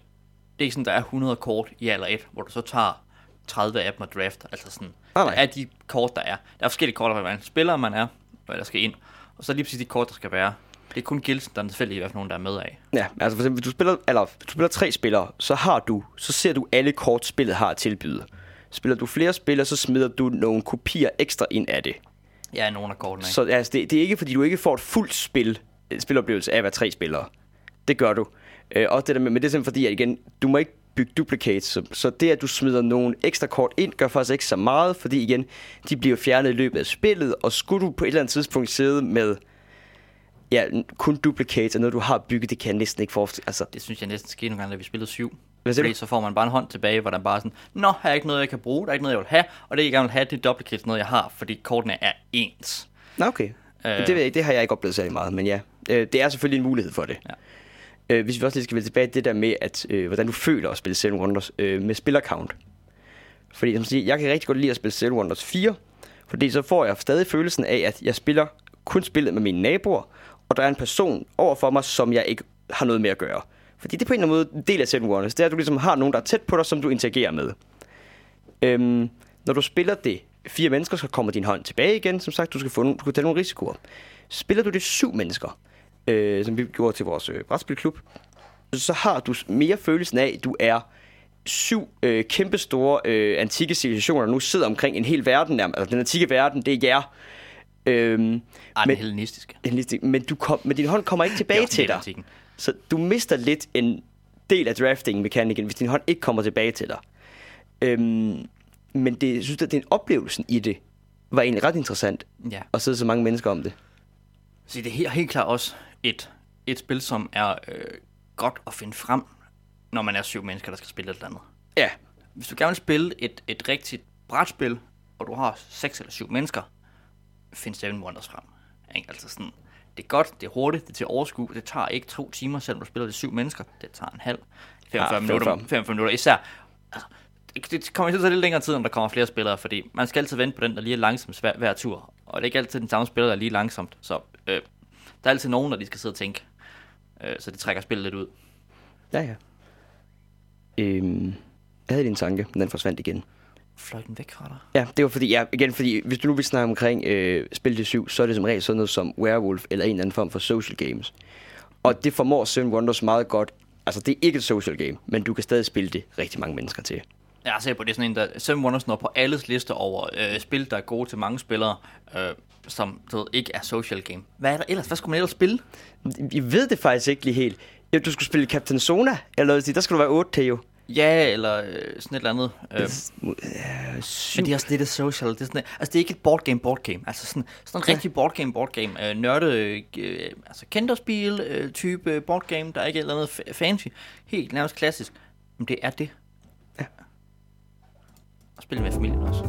er ikke sådan, der er 100 kort i alder 1, hvor du så tager 30 af dem og drafter. Altså sådan, Nej, nej. er de kort, der er. Der er forskellige kort, der er spiller, man er, hvad der skal ind. Og så lige præcis de kort, der skal være. Det er kun gilsen, der er tilfældige, hvad for nogen, der er med af. Ja, altså for eksempel, hvis du spiller, eller, hvis du spiller tre spillere, så har du, så ser du alle kort, spillet har at tilbyde. Spiller du flere spillere, så smider du nogle kopier ekstra ind af det. Ja, nogle af kortene, ikke? Så altså, det, det er ikke, fordi du ikke får et fuldt spil, spiloplevelse af at være tre spillere. Det gør du. Øh, også det der med, men det er simpelthen fordi, at igen, du må ikke bygge duplicates. Så, så det, at du smider nogle ekstra kort ind, gør faktisk ikke så meget, fordi igen, de bliver fjernet i løbet af spillet, og skulle du på et eller andet tidspunkt sidde med ja, kun duplicates af noget, du har bygget, det kan jeg næsten ikke forestille. Altså, Det synes jeg næsten skete nogle gange, da vi spillede syv. Fordi så får man bare en hånd tilbage, hvor der bare sådan, Nå, her er ikke noget, jeg kan bruge, der er ikke noget, jeg vil have, og det, jeg gerne vil have, det er duplicates noget, jeg har, fordi kortene er ens. Nå, okay. Øh. Det, ved jeg, det har jeg ikke oplevet særlig meget, men ja, øh, det er selvfølgelig en mulighed for det. Ja. Øh, hvis vi også lige skal vende tilbage til det der med, at, øh, hvordan du føler at spille Seven Wonders øh, med spillercount. Fordi som siger, jeg kan rigtig godt lide at spille Seven Wonders 4, fordi så får jeg stadig følelsen af, at jeg spiller kun spillet med mine naboer, og der er en person over for mig, som jeg ikke har noget med at gøre. Fordi det er på en eller anden måde en del af Seven Wonders, det er, at du ligesom har nogen, der er tæt på dig, som du interagerer med. Øhm, når du spiller det fire mennesker, så kommer din hånd tilbage igen. Som sagt, du skal, få nogle, du skal tage nogle risikoer. Spiller du det syv mennesker, øh, som vi gjorde til vores øh, brætspilklub, så har du mere følelsen af, at du er syv øh, kæmpestore øh, antikke civilisationer, der nu sidder omkring en hel verden nærmest. Altså den antikke verden, det er jer. Øhm, Ej, men, den hellenistiske. men, du kom, men din hånd kommer ikke tilbage til dig. antikken. Så du mister lidt en del af drafting-mekanikken, hvis din hånd ikke kommer tilbage til dig. Øhm, men det, jeg synes, at den oplevelsen i det var egentlig ret interessant Ja. at sidde så mange mennesker om det. Så det er helt, helt klart også et, et spil, som er øh, godt at finde frem, når man er syv mennesker, der skal spille et eller andet. Ja, Hvis du gerne vil spille et, et rigtigt brætspil, og du har seks eller syv mennesker, find Seven Wonders frem. Ikke? Altså sådan, det er godt, det er hurtigt, det er til overskue, det tager ikke to timer, selvom du spiller det syv mennesker. Det tager en halv, 45 Ah, minutter, 45. 45 minutter især. Altså, det, det kommer til at tage lidt længere tid, når der kommer flere spillere, fordi man skal altid vente på den, der lige er langsomt hver, hver tur. Og det er ikke altid den samme spiller, der er lige langsomt. Så øh, der er altid nogen, der lige skal sidde og tænke. Øh, så det trækker spillet lidt ud. ja, ja. Øhm, jeg havde din tanke, men den forsvandt igen. Fløj den væk fra dig? Ja, det var fordi, ja, igen, fordi hvis du nu vil snakke omkring øh, spil til syv, så er det som regel sådan noget som Werewolf eller en eller anden form for social games. Og det formår Seven Wonders meget godt. Altså, det er ikke et social game, men du kan stadig spille det rigtig mange mennesker til. Jeg er på, det er sådan en, der Seven Wonders når på alles liste over øh, spil, der er gode til mange spillere, øh, som ved, ikke er social game. Hvad er der ellers? Hvad skulle man ellers spille? Jeg ved det faktisk ikke lige helt. Du skulle spille Captain Zona, eller der skulle du være 8 til jo. Ja, eller øh, sådan et eller andet. Øh, Øh, syv. men det er også lidt af social. Det er, sådan, altså, det er ikke et board game, board game. Altså sådan, sådan en Ja. rigtig board game, board game. Øh, nørde, øh, altså kenderspil, øh, type board game, der er ikke et eller andet fa- fancy. Helt nærmest klassisk. Men det er det. Ja. Og spille med familien også.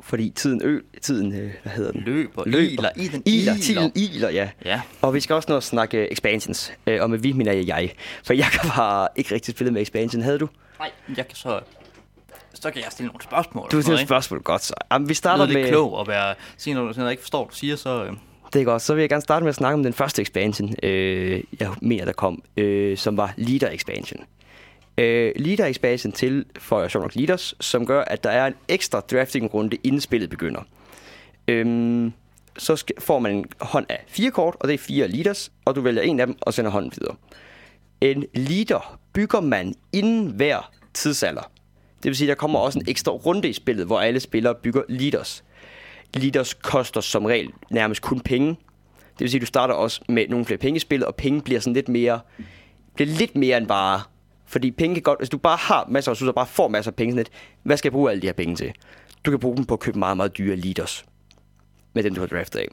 Fordi tiden ø, tiden, øh, hvad hedder den? Løber, Løber. iler, i den Iler, tiden iler, ja. Ja. Og vi skal også nå at snakke øh, expansions. Øh, og med vi mener jeg jeg. For jeg har ikke rigtig spillet med expansion. Havde du? Nej, jeg kan så... Så kan jeg stille nogle spørgsmål. Du stiller spørgsmål. Godt så. Jamen, vi starter Lyder lidt med... klog og være, sige noget, jeg ikke forstår, du siger, så... Det er godt. Så vil jeg gerne starte med at snakke om den første expansion, øh, jeg mener, der kom, øh, som var Leader Expansion. Øh, leader expansion tilføjer sjovt nok leaders, som gør, at der er en ekstra drafting runde, inden spillet begynder. Øhm, så skal, får man en hånd af fire kort, og det er fire leaders, og du vælger en af dem og sender hånden videre. En leader bygger man inden hver tidsalder. Det vil sige, der kommer også en ekstra runde i spillet, hvor alle spillere bygger leaders liters koster som regel nærmest kun penge. Det vil sige, du starter også med nogle flere penge i spillet, og penge bliver sådan lidt mere, bliver lidt mere end bare. Fordi penge kan godt, hvis du bare har masser af ressourcer, bare får masser af penge, sådan lidt, hvad skal jeg bruge alle de her penge til? Du kan bruge dem på at købe meget, meget dyre leaders. Med dem, du har draftet af.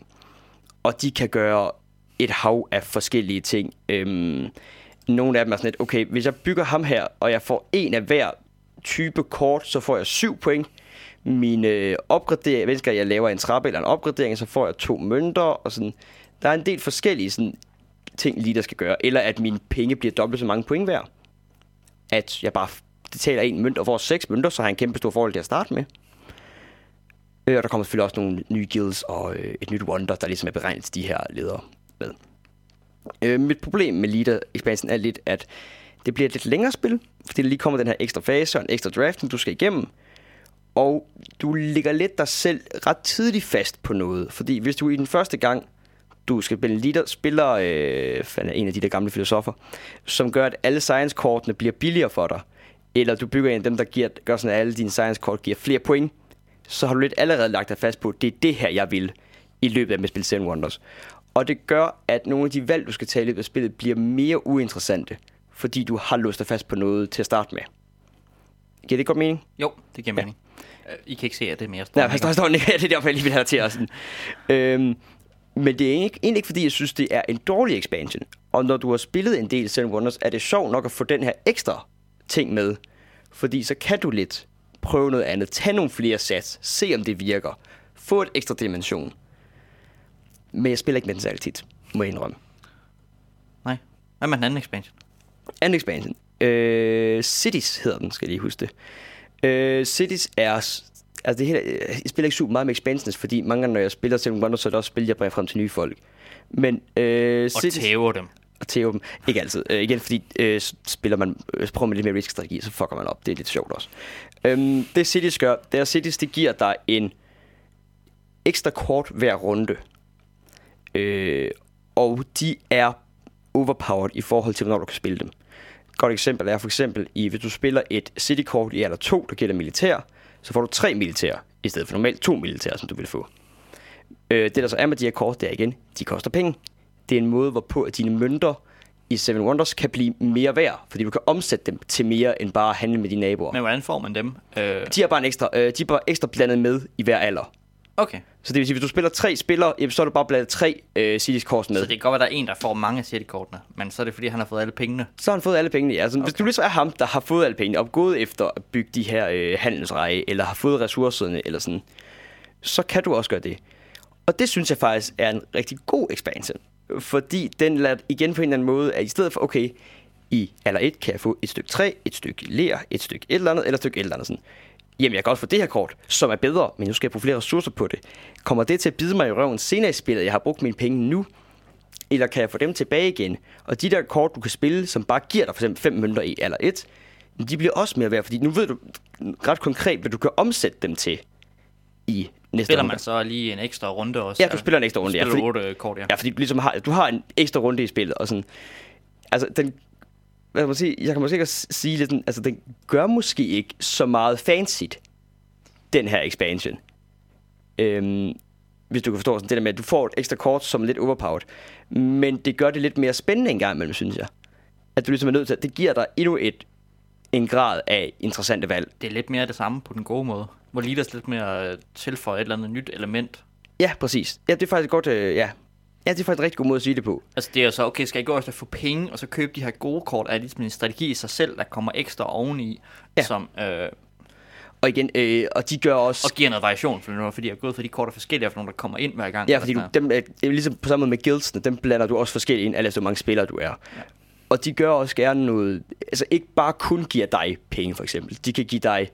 Og de kan gøre et hav af forskellige ting. Øhm, nogle af dem er sådan lidt, okay, hvis jeg bygger ham her, og jeg får en af hver type kort, så får jeg 7 point. Mine opgraderinger, hvis jeg laver en trappe eller en opgradering, så får jeg to mønter, og sådan. Der er en del forskellige sådan, ting, lige der skal gøre. Eller at mine penge bliver dobbelt så mange point værd. At jeg bare betaler en mønt og får seks mønter, så har jeg en kæmpe stor forhold til at starte med. Øh, og der kommer selvfølgelig også nogle nye guilds og øh, et nyt wonder, der ligesom er beregnet til de her ledere med. Øh, mit problem med Leader Expansion er lidt, at det bliver et lidt længere spil, fordi der lige kommer den her ekstra fase og en ekstra draft, du skal igennem. Og du ligger lidt dig selv ret tidligt fast på noget. Fordi hvis du i den første gang, du skal spille leader, spiller øh, en af de der gamle filosofer, som gør, at alle science-kortene bliver billigere for dig, eller du bygger en af dem, der giver, gør sådan, at alle dine science-kort giver flere point, så har du lidt allerede lagt dig fast på, at det er det her, jeg vil i løbet af med spil Seven Wonders. Og det gør, at nogle af de valg, du skal tage i løbet af spillet, bliver mere uinteressante fordi du har låst dig fast på noget til at starte med. Giver det godt mening? Jo, det giver mening. Ja. I kan ikke se, at det er mere stort. Nej, der står det er derfor, jeg lige vil have til os. øhm, men det er ikke, egentlig ikke, fordi jeg synes, det er en dårlig expansion. Og når du har spillet en del Seven Wonders, er det sjovt nok at få den her ekstra ting med. Fordi så kan du lidt prøve noget andet. Tag nogle flere sats. Se, om det virker. Få et ekstra dimension. Men jeg spiller ikke med den særlig tit, må jeg indrømme. Nej. Hvad med den anden expansion? Anden expansion. Øh, Cities hedder den, skal jeg lige huske det. Øh, Cities er... Altså det hele, jeg spiller ikke super meget med expansions, fordi mange gange, når jeg spiller Seven Wonders, så er det også spil, jeg bringer frem til nye folk. Men, øh, og Cities, tæver dem. Og tæver dem. Ikke altid. Øh, igen, fordi øh, spiller man, øh, prøver man lidt mere risk-strategi, så fucker man op. Det er lidt sjovt også. Øhm, det Cities gør, det er Cities, det giver dig en ekstra kort hver runde. Øh, og de er overpowered i forhold til, hvornår du kan spille dem. Godt eksempel er for eksempel, i, hvis du spiller et city-kort i alder 2, der gælder militær, så får du tre militær, i stedet for normalt to militær, som du vil få. Øh, det der så er med de her kort, det er igen, de koster penge. Det er en måde, hvorpå at dine mønter i Seven Wonders kan blive mere værd, fordi du kan omsætte dem til mere end bare at handle med dine naboer. Men hvordan får man dem? Øh... De er bare en ekstra, øh, de er bare ekstra blandet med i hver alder. Okay. Så det vil sige, hvis du spiller tre spillere, så er du bare blandet tre øh, Cities kort med. Så det kan godt være, at der er en, der får mange City kortene, men så er det fordi, han har fået alle pengene. Så har han fået alle pengene, ja. Altså, okay. Hvis du ligesom er ham, der har fået alle pengene, og gået efter at bygge de her øh, handelsreje, eller har fået ressourcerne, eller sådan, så kan du også gøre det. Og det synes jeg faktisk er en rigtig god expansion. Fordi den lader igen på en eller anden måde, at i stedet for, okay, i alder 1 kan jeg få et stykke træ, et stykke ler, et stykke et eller andet, eller et stykke et eller andet sådan jamen jeg kan også få det her kort, som er bedre, men nu skal jeg bruge flere ressourcer på det. Kommer det til at bide mig i røven senere i spillet, jeg har brugt mine penge nu, eller kan jeg få dem tilbage igen? Og de der kort, du kan spille, som bare giver dig for eksempel 5 mønter i eller 1, de bliver også mere værd, fordi nu ved du ret konkret, hvad du kan omsætte dem til i næste Spiller runde. man så lige en ekstra runde også? Ja, du spiller en ekstra runde. Du spiller ja, fordi, 8 kort, ja. Ja, fordi du ligesom har, du har en ekstra runde i spillet, og sådan, altså den hvad man sige, jeg kan måske ikke sige lidt, altså den gør måske ikke så meget fancy den her expansion. Øhm, hvis du kan forstå sådan, det der med, at du får et ekstra kort, som er lidt overpowered. Men det gør det lidt mere spændende en gang imellem, synes jeg. At du ligesom er nødt til, at det giver dig endnu et, en grad af interessante valg. Det er lidt mere det samme på den gode måde. Hvor lige lidt mere tilføje et eller andet nyt element. Ja, præcis. Ja, det er faktisk godt, øh, ja. Ja, det er faktisk en rigtig god måde at sige det på. Altså det er så, okay, skal jeg gå efter at få penge, og så købe de her gode kort? Er det ligesom en strategi i sig selv, der kommer ekstra oveni, ja. som øh, og igen, øh, og de gør også... Og giver noget variation, for nu, fordi jeg er gået for de kort er forskellige, for nogle, der kommer ind hver gang. Ja, fordi du, dem, er, ligesom på samme måde med guildsene, dem blander du også forskellige ind, alt hvor mange spillere du er. Ja. Og de gør også gerne noget, altså ikke bare kun giver dig penge, for eksempel. De kan give dig,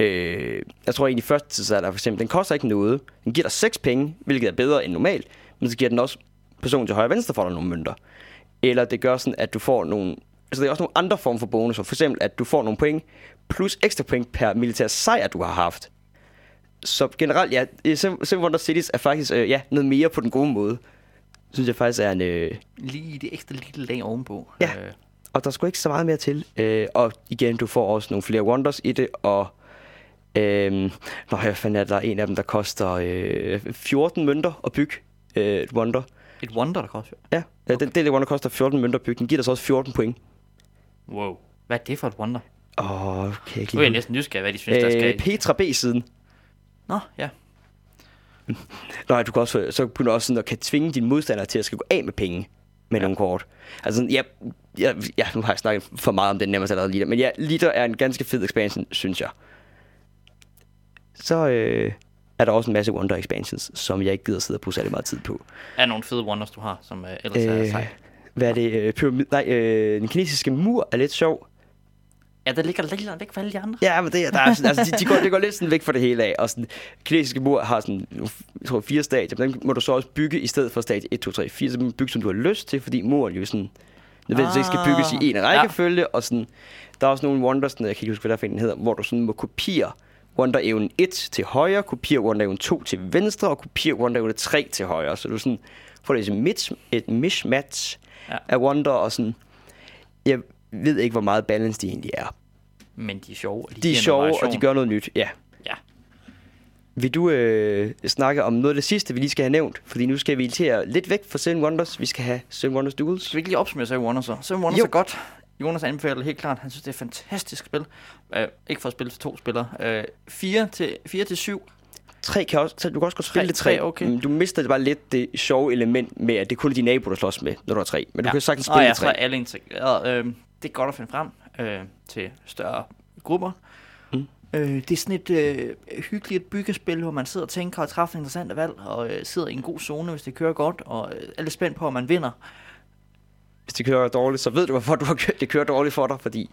øh, jeg tror egentlig først, så er der for eksempel, den koster ikke noget. Den giver dig 6 penge, hvilket er bedre end normalt, men så giver den også personen til højre og venstre for dig nogle mønter. Eller det gør sådan, at du får nogle Altså, der er også nogle andre former for bonusser. For eksempel, at du får nogle point, plus ekstra point per militær sejr, du har haft. Så generelt, ja, Seven Wonder Cities er faktisk øh, ja, noget mere på den gode måde. Synes jeg faktisk er en... Øh, Lige det ekstra lille lag ovenpå. Ja. Øh, og der er sgu ikke så meget mere til. Øh, og igen, du får også nogle flere wonders i det, og... Øh, nå, jeg fandt, at der er en af dem, der koster øh, 14 mønter at bygge øh, et wonder. et wonder, der koster. Ja, okay. den, det er det wonder, der koster 14 mønter bygge. Den giver dig så også 14 point. Wow. Hvad er det for et wonder? Åh, oh, ikke Nu er jeg næsten nysgerrig, hvad de synes, der skal. øh, Petra B-siden. Nå, ja. Nå, du kan også, så kan du også sådan, at kan tvinge dine modstandere til at skal gå af med penge med ja. nogle kort. Altså, ja, ja, ja, nu har jeg snakket for meget om den nærmest allerede Liter, men ja, Liter er en ganske fed expansion, synes jeg. Så øh, er der også en masse Wonder expansions, som jeg ikke gider sidde og bruge særlig meget tid på. Er nogle fede wonders, du har, som øh, ellers er Øh, sej? hvad er det? Øh, pyramid, nej, øh, den kinesiske mur er lidt sjov. Ja, der ligger lidt langt væk fra alle de andre. Ja, men det, er- der er, sådan, altså, de, de, går, det går lidt sådan væk fra det hele af. Og sådan, kinesiske mur har sådan, jeg tror, fire stadier, men dem må du så også bygge i stedet for stadie 1, 2, 3, 4. Så må du bygge, som du har lyst til, fordi muren jo sådan, nødvendigvis ikke skal bygges i en Ah, rækkefølge. Og sådan, der er også nogle wonders, jeg kan ikke huske, hvad der en den hedder, hvor du sådan må kopiere Wonder-evnen 1 til højre, kopiere Wonder-evnen 2 til venstre, og kopiere Wonder-evnen 3 til højre. Så du sådan får det et, et mismatch Ja. af Wonder, og sådan, jeg ved ikke, hvor meget balance de egentlig er. Men de er sjove. Og de, De er sjove, og de gør noget nyt, ja. Ja. Vil du øh, snakke om noget af det sidste, vi lige skal have nævnt? Fordi nu skal vi til lidt væk fra Seven Wonders. Vi skal have Seven Wonders Duels. Skal vi ikke lige opsummere Seven Wonders så? Seven Wonders Jo. er godt. Jonas anbefaler det helt klart. Han synes, det er et fantastisk spil. Uh, ikke for at spille til to spillere. Uh, 4 til, 4 til 7. Tre kan også, så du kan også godt spille Tre- det tre. okay. Men Du mister bare lidt det sjove element med, at det kun er din nabo, der slås med, når du har tre. Men du Ja. kan sagtens spille ja, tre. så er alle integreret. Uh, det er godt at finde frem uh, til større grupper. Mm. Uh, det er sådan et uh, hyggeligt byggespil, hvor man sidder og tænker og træffer interessante valg, og uh, sidder i en god zone, hvis det kører godt, og uh, er lidt spændt på, om man vinder. Hvis det kører dårligt, så ved du, hvorfor du har kørt, det kører dårligt for dig, fordi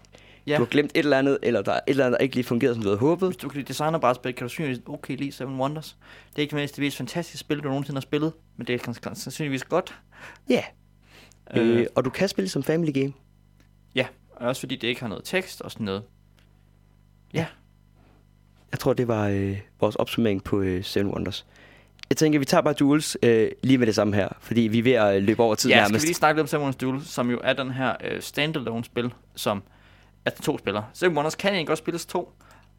Ja. ja. du har glemt et eller andet, eller der er et eller andet, der ikke lige fungerer, som du havde håbet. Hvis du kan lide designerbrætspil, kan du synes, okay lide Seven Wonders. Det er ikke nødvendigvis det mest fantastiske spil, du nogensinde har spillet, men det er sands- sandsynligvis godt. Ja, Øh, øh, og du kan spille som family game. ja, og også fordi det ikke har noget tekst og sådan noget. Jeg tror, det var øh, vores opsummering på øh, Seven Wonders. Jeg tænker, vi tager bare duels øh, lige med det samme her, fordi vi er ved at løbe over tid ja, skal nærmest. vi lige snakke lidt om Wonders Duel, som jo er den her øh, standalone spil, som er til to spillere. Wonders kan egentlig godt spilles to.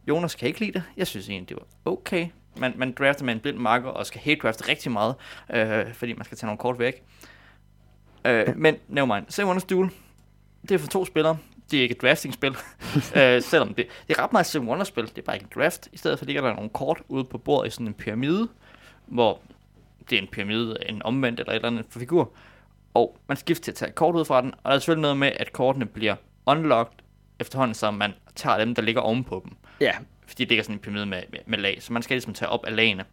Jonas kan ikke lide det. Jeg synes egentlig, det var okay. Man, man drafter med en blind marker og skal hate drafte rigtig meget, øh, fordi man skal tage nogle kort væk. Øh, men never mind. Seven Wonders Duel, det er for to spillere. Det er ikke et drafting-spil, øh, selvom det, det er ret meget et Seven Wonders-spil. Det er bare ikke en draft. I stedet for ligger der nogle kort ude på bordet i sådan en pyramide, hvor det er en pyramide, en omvendt eller et eller andet figur. Og man skifter til at tage kort ud fra den, og der er selvfølgelig noget med, at kortene bliver unlocked efterhånden, så man tager dem, der ligger ovenpå dem. Ja, Fordi det ligger sådan en pyramide med, med, med lag, så man skal ligesom tage op af lagene.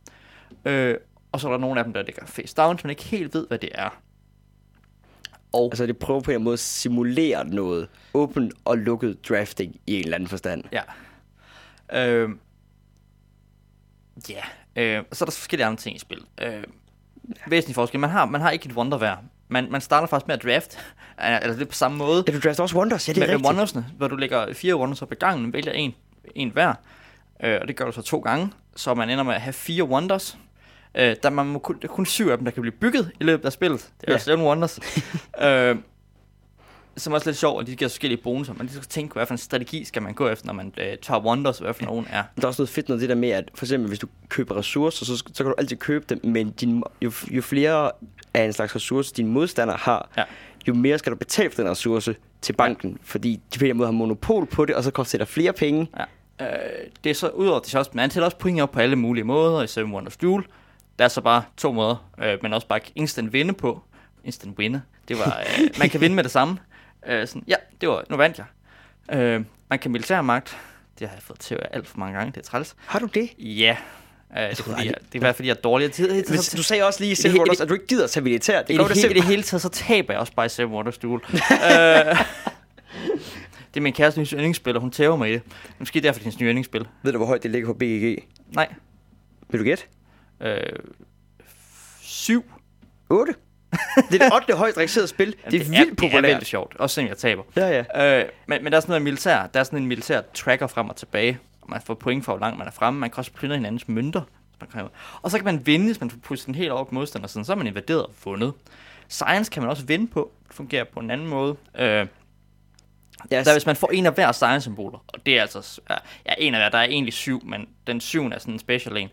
Øh, og så er der nogle af dem, der ligger face down, så man ikke helt ved, hvad det er. Og altså det prøver på en måde at simulere noget åben og lukket drafting i en eller anden forstand. Ja. Øh, ja. Øh, og så er der forskellige andre ting i spil. Øh, væsentlig forskel. Man har, man har ikke et wonder hver. Man, man starter faktisk med at draft. Eller det på samme måde. Ja, du drafter også Wonders, ja det er med, med rigtigt. wondersne, hvor du lægger fire wonders op ad gangen, vælger en, en hver. Øh, og det gør du så to gange. Så man ender med at have fire wonders. Øh, der man må kun, der er kun syv af dem, der kan blive bygget i løbet af spillet. Det er Ja. seven wonders. øh, som er også lidt sjovt, og de giver forskellige bonusser. Man skal tænke hvad for en strategi skal man gå efter, når man øh, tager wonders, hvad for nogen er. Der er også noget fedt noget det der med, at for eksempel hvis du køber ressourcer, så, så kan du altid købe dem, men din, jo, jo flere af en slags ressourcer din modstander har, Ja. jo mere skal du betale for den ressource til banken, ja. fordi de på en måde har monopol på det, og så koster det flere penge. Ja. Øh, det er så udover det, så også, man tæller også point op på alle mulige måder i Seven Wonders Duel. Der er så bare to måder, øh, men også bare instant vinde på. Instant vinde. Det var, øh, man kan vinde med det samme. Øh, sådan, ja, det var, nu vandt jeg. Øh, man kan militærmagt. Det har jeg fået til alt for mange gange, det er træls. Har du det? Ja, øh, det, er fordi, jeg, det er i hvert fald, fordi jeg er dårlig. Det, det, Men du sagde også lige i i Wonders, at du ikke gider tage militær. Det i, det, I det hele taget, så taber jeg også bare i Seven Wonders Duel. øh, det er min kæreste nye yndlingsspil, og hun tæver mig i det. Måske derfor, det er hendes nye yndlingsspil. Ved du, hvor højt det ligger på BGG? Nej. Vil du gætte? Øh, syv. 8? Det er det 8. højst rangerede spil. det er vildt Det er populært. vildt sjovt, også selvom jeg taber. Ja, ja. Øh, men, men der er sådan noget militær, der er sådan en militær tracker frem og tilbage, og man får point for, hvor langt man er fremme. Man kan også plyndre hinandens mønter. Og så kan man vinde, hvis man får pustet den helt over på modstandersiden. Så er man invaderet og vundet. Science kan man også vinde på. Det fungerer på en anden måde. Øh, Ja, der, hvis man får en af hver science-symboler, og det er altså, ja, ja, en af hver, der er egentlig syv, men den syvende er sådan en special en.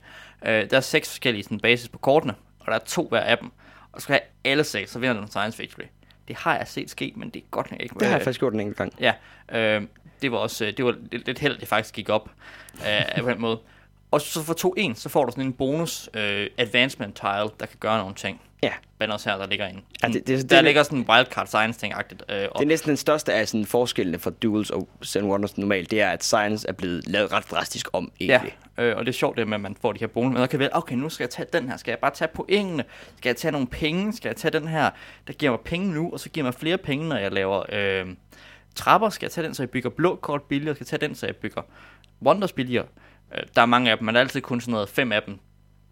Øh, der er seks forskellige sådan, basis på kortene, og der er to hver af dem. Og så skal jeg have alle seks, så vinder den science victory. Det har jeg set ske, men det er godt nok ikke. det har jeg faktisk gjort en enkelt gang. Ja, øh, det var også det var lidt, lidt held, det faktisk gik op øh, på den måde. Og så for to en, så får du sådan en bonus øh, advancement tile, der kan gøre nogle ting. Ja. Men også her, der ligger en. Ja, det- det- der det- ligger sådan en wildcard science ting-agtigt. Øh, og Det er næsten den største af sådan forskellene for Duels og Seven Wonders normalt, det er, at Science er blevet lavet ret drastisk om, Ja, egentlig. øh, og det er sjovt det med, at man får de her bonus. Man kan vælge, okay, nu skal jeg tage den her. Skal jeg bare tage pointene? Skal jeg tage nogle penge? Skal jeg tage den her, der giver mig penge nu, og så giver mig flere penge, når jeg laver øh, trapper? Skal jeg tage den, så jeg bygger blå kort billigere? Skal jeg tage den, så jeg bygger wonders billigere? Øh, der er mange af dem, men der er altid kun sådan noget fem af dem,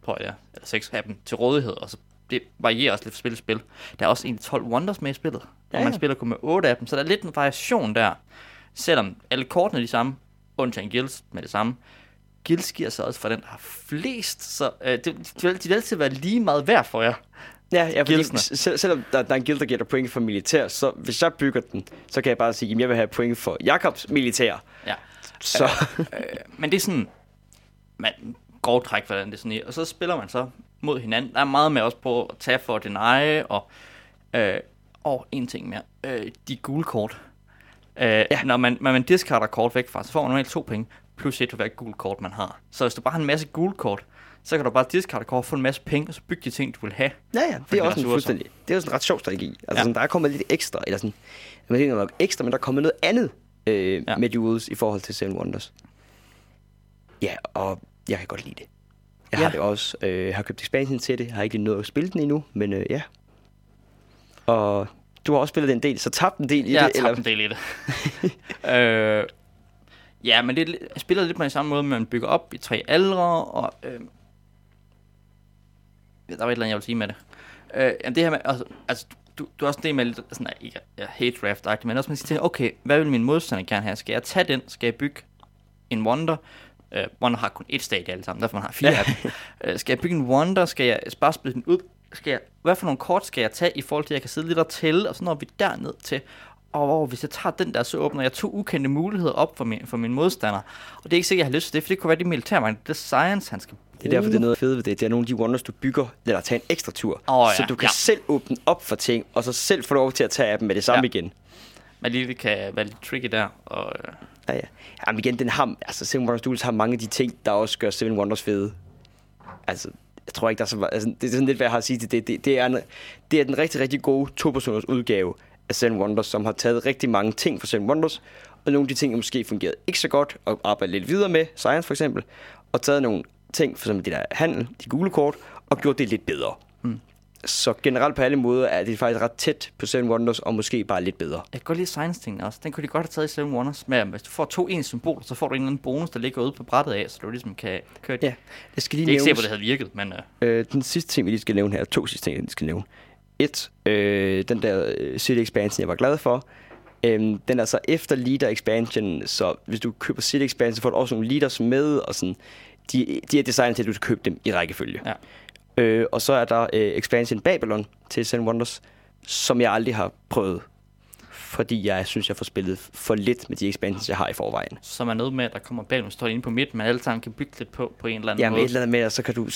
tror jeg, eller seks af dem til rådighed, og så det varierer også lidt fra spil til spil. Der er også en 12 wonders med i spillet, Ja, og man ja. spiller kun med 8 af dem, så der er lidt en variation der. Selvom alle kortene er de samme, undtagen guilds med det samme, guilds giver sig også for den, der har flest, så øh, det, de, vil, de vil altid være lige meget værd for jer. Ja, ja fordi Guildsene. sel- selvom der, der er en guild, der giver dig point for militær, så hvis jeg bygger den, så kan jeg bare sige, at jeg vil have point for Jakobs militær. Ja. Så Øh, men det er sådan, man går træk, hvordan det er sådan i, og så spiller man så mod hinanden. Der er meget med også på at tage for den eje, og, øh, og en ting mere, øh, de gule kort. Øh, ja. når, man, når man discarder kort væk fra, så får man normalt to penge, plus et for hver gul kort, man har. Så hvis du bare har en masse gule kort, så kan du bare discarde kort, få en masse penge, og så bygge de ting, du vil have. ja, ja, det de er også en fuldstændig, det er også en ret sjov strategi. Altså Ja. sådan, der er kommet lidt ekstra, eller sådan, jeg ved ikke nok ekstra, men der er kommet noget andet øh, ja. med Duels i forhold til Seven Wonders. Ja, og jeg kan godt lide det. Jeg Ja. har det også, øh, har købt expansion til det, har ikke lige nået at spille den endnu, men øh, ja. Og du har også spillet en del, så tabt en del i Jeg har det, tabt en del i det. øh, ja, men det er, jeg spiller lidt på den samme måde, man bygger op i tre aldre, og øh, der var et eller andet, jeg ville sige med det. Øh, jamen det her med, altså, altså du, du er også det med lidt sådan, ikke ja, hate draft men også man siger, okay, hvad vil min modstander gerne have? Skal jeg tage den? Skal jeg bygge en wonder? Øh, wonder har kun et stadie alle sammen, derfor man har fire af dem. Øh, skal jeg bygge en wonder? Skal jeg bare spille den ud? Skal jeg, hvad for nogle kort skal jeg tage i forhold til, at jeg kan sidde lidt og tælle, og så når vi derned til, og hvor, hvis jeg tager den der, så åbner jeg to ukendte muligheder op for min, for min modstander. Og det er ikke sikkert, jeg har lyst til det, for det kunne være det militærmagt. Det er science, han skal bruge. Det er derfor, det er noget fedt ved det. Det er nogle af de wonders, du bygger, eller tager en ekstra tur. Åh, ja, så du kan ja. selv åbne op for ting, og så selv få lov til at tage af dem med det samme Ja. ja. igen. Men lige kan være lidt tricky der. Og, øh, Ja, ja. Jamen igen, den har, altså Seven Wonders Duels har mange af de ting, der også gør Seven Wonders fede. Altså, jeg tror ikke, der er så altså, det er sådan lidt, hvad jeg har at sige til det. Det, det, er, en, det er den rigtig, rigtig gode to-personers udgave af Seven Wonders, som har taget rigtig mange ting fra Seven Wonders, og nogle af de ting, der måske fungerede ikke så godt, og arbejdet lidt videre med, Science for eksempel, og taget nogle ting, for eksempel det der handel, de gule kort, og gjort det lidt bedre. Mm. Så generelt på alle måder er det faktisk ret tæt på Seven Wonders, og måske bare lidt bedre. jeg kan godt lide science-tingene også. Den kunne de godt have taget i Seven Wonders. Men hvis du får to ens symboler, så får du en eller anden bonus, der ligger ude på brættet af, så du ligesom kan køre det. Ja, det skal lige Det er ikke sikkert, nævnes. hvor det havde virket, men... Øh, Øh, den sidste ting, vi lige skal nævne her, to sidste ting, vi skal nævne. Et, øh, den der øh, City Expansion, jeg var glad for. Øhm, den er så efter Leader Expansion, så hvis du køber City Expansion, så får du også nogle leaders med, og sådan, de, de er designet til, at du skal købe dem i rækkefølge. Ja. Øh, og så er der øh, Expansion Babylon til Seven Wonders, som jeg aldrig har prøvet, fordi jeg synes, jeg får spillet for lidt med de expansions, jeg har i forvejen. som er noget med, at der kommer bag, står inde på midten, men alle sammen kan bygge lidt på, på en eller anden Ja, med måde. et eller andet med, at så kan du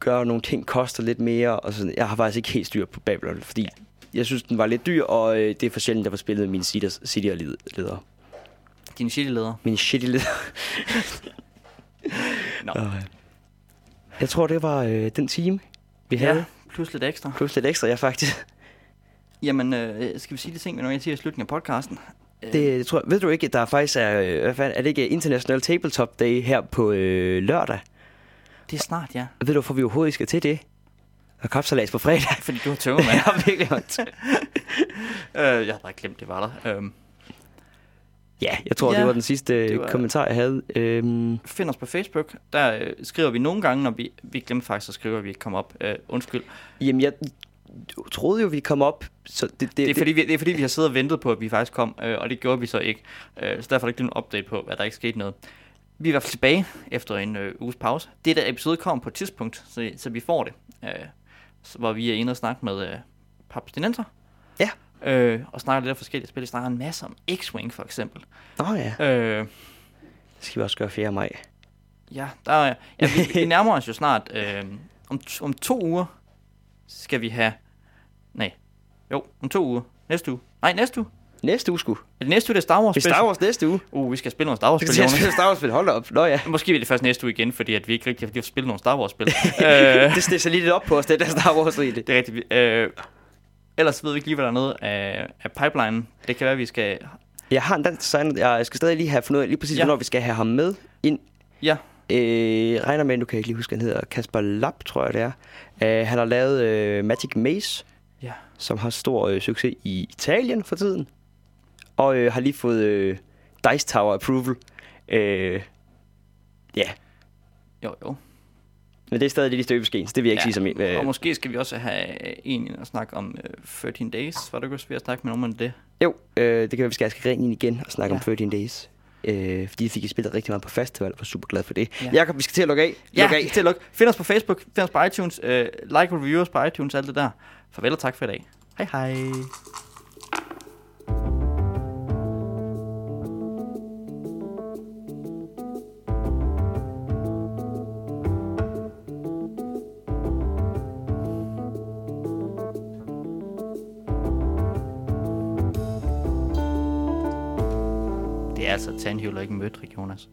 gøre nogle ting, koster lidt mere. Og sådan. Jeg har faktisk ikke helt styr på Babylon, fordi ja. jeg synes, den var lidt dyr, og øh, det er for sjældent, der var spillet mine City-ledere. Din city-leder. Mine shitty-ledere. Nå. Øh, jeg tror, det var øh, den time, vi havde. Ja, plus lidt ekstra. Plus lidt ekstra, ja faktisk. Jamen, øh, skal vi sige de ting, nogle gange siger i slutningen af podcasten? Øh, Det jeg tror ved du ikke, at der faktisk er, øh, hvad fanden, er det ikke International Tabletop Day her på øh, lørdag? det er snart, ja. Ved du, hvorfor vi overhovedet skal til det? Og kapsalas på fredag. Fordi du har tøvet, mand. jeg har virkelig ondt. øh, jeg har bare glemt, det var der. Øhm, Ja, jeg tror, Ja, det var den sidste det det var- kommentar, jeg havde. Øhm, find os på Facebook. Der øh, skriver vi nogle gange, når vi, vi glemmer faktisk at skrive, at vi ikke kommer op. Øh, undskyld. jamen, jeg, troede jo, vi kom op. Så det, det, Det er, fordi, vi, det er fordi, vi har siddet og ventet på, at vi faktisk kom, øh, og det gjorde vi så ikke. Øh, så derfor er der ikke en update på, at der ikke skete noget. Vi er i hvert fald tilbage efter en øh, uges pause. Det der episode kommer på et tidspunkt, så, så vi får det. Øh, så, hvor vi er inde og snakke med øh, Papstinenser. Ja. Øh, og snakker lidt om forskellige spil. Vi snakker en masse om X-Wing for eksempel. Nå ja, Øh, det skal vi også gøre 4. maj. Ja, der er, ja vi, vi nærmer os jo snart. Øh, om, om to uger skal vi have... Nej, jo, om to uger. Næste uge. Nej, næste uge. Næste uge skulle. Er det næste uge, det er Star Wars Det er Star Wars næste uge. Uh, vi skal spille nogle Star Wars Vi skal spille Star Wars spil. Hold op. Nå ja. Måske bliver det først næste uge igen, fordi at vi ikke rigtig har spillet nogle Star Wars spil. øh, Det stiller lige lidt op på os, det der Star Wars det. det er rigtigt. Øh, ellers ved vi ikke lige, hvad der er noget af, af pipeline. Det kan være, at vi skal... Jeg har en dansk designer. Jeg skal stadig lige have fundet ud af lige præcis, Ja. hvornår vi skal have ham med ind. Ja, Øh, regner med, nu kan jeg ikke lige huske, han hedder. Kasper Lapp, tror jeg det er. Øh, han har lavet øh, Magic Maze, ja. som har stor øh, succes i Italien for tiden. Og øh, har lige fået øh, Dice Tower approval. Øh, ja, Jo, jo. Men det er stadig lidt i støbeskeen, så det vil jeg ikke ja. sige som en. Øh, Og måske skal vi også have en ind og snakke om øh, 13 Days. Var det også ved at snakke med nogen om det? Jo, øh, det kan være, vi skal have Skrin ind igen og snakke Ja. om 13 Days. Øh, fordi de fik spillet rigtig meget på festival, og var super glad for det. Ja. Ja. Jakob, vi skal til at lukke af. Ja, Lukke af. til at lukke. Find os på Facebook, find os på iTunes, øh, like og review os på iTunes, alt det der. Farvel og tak for i dag. Hej hej. Det Tandhjul og ikke en møtrik, Jonas.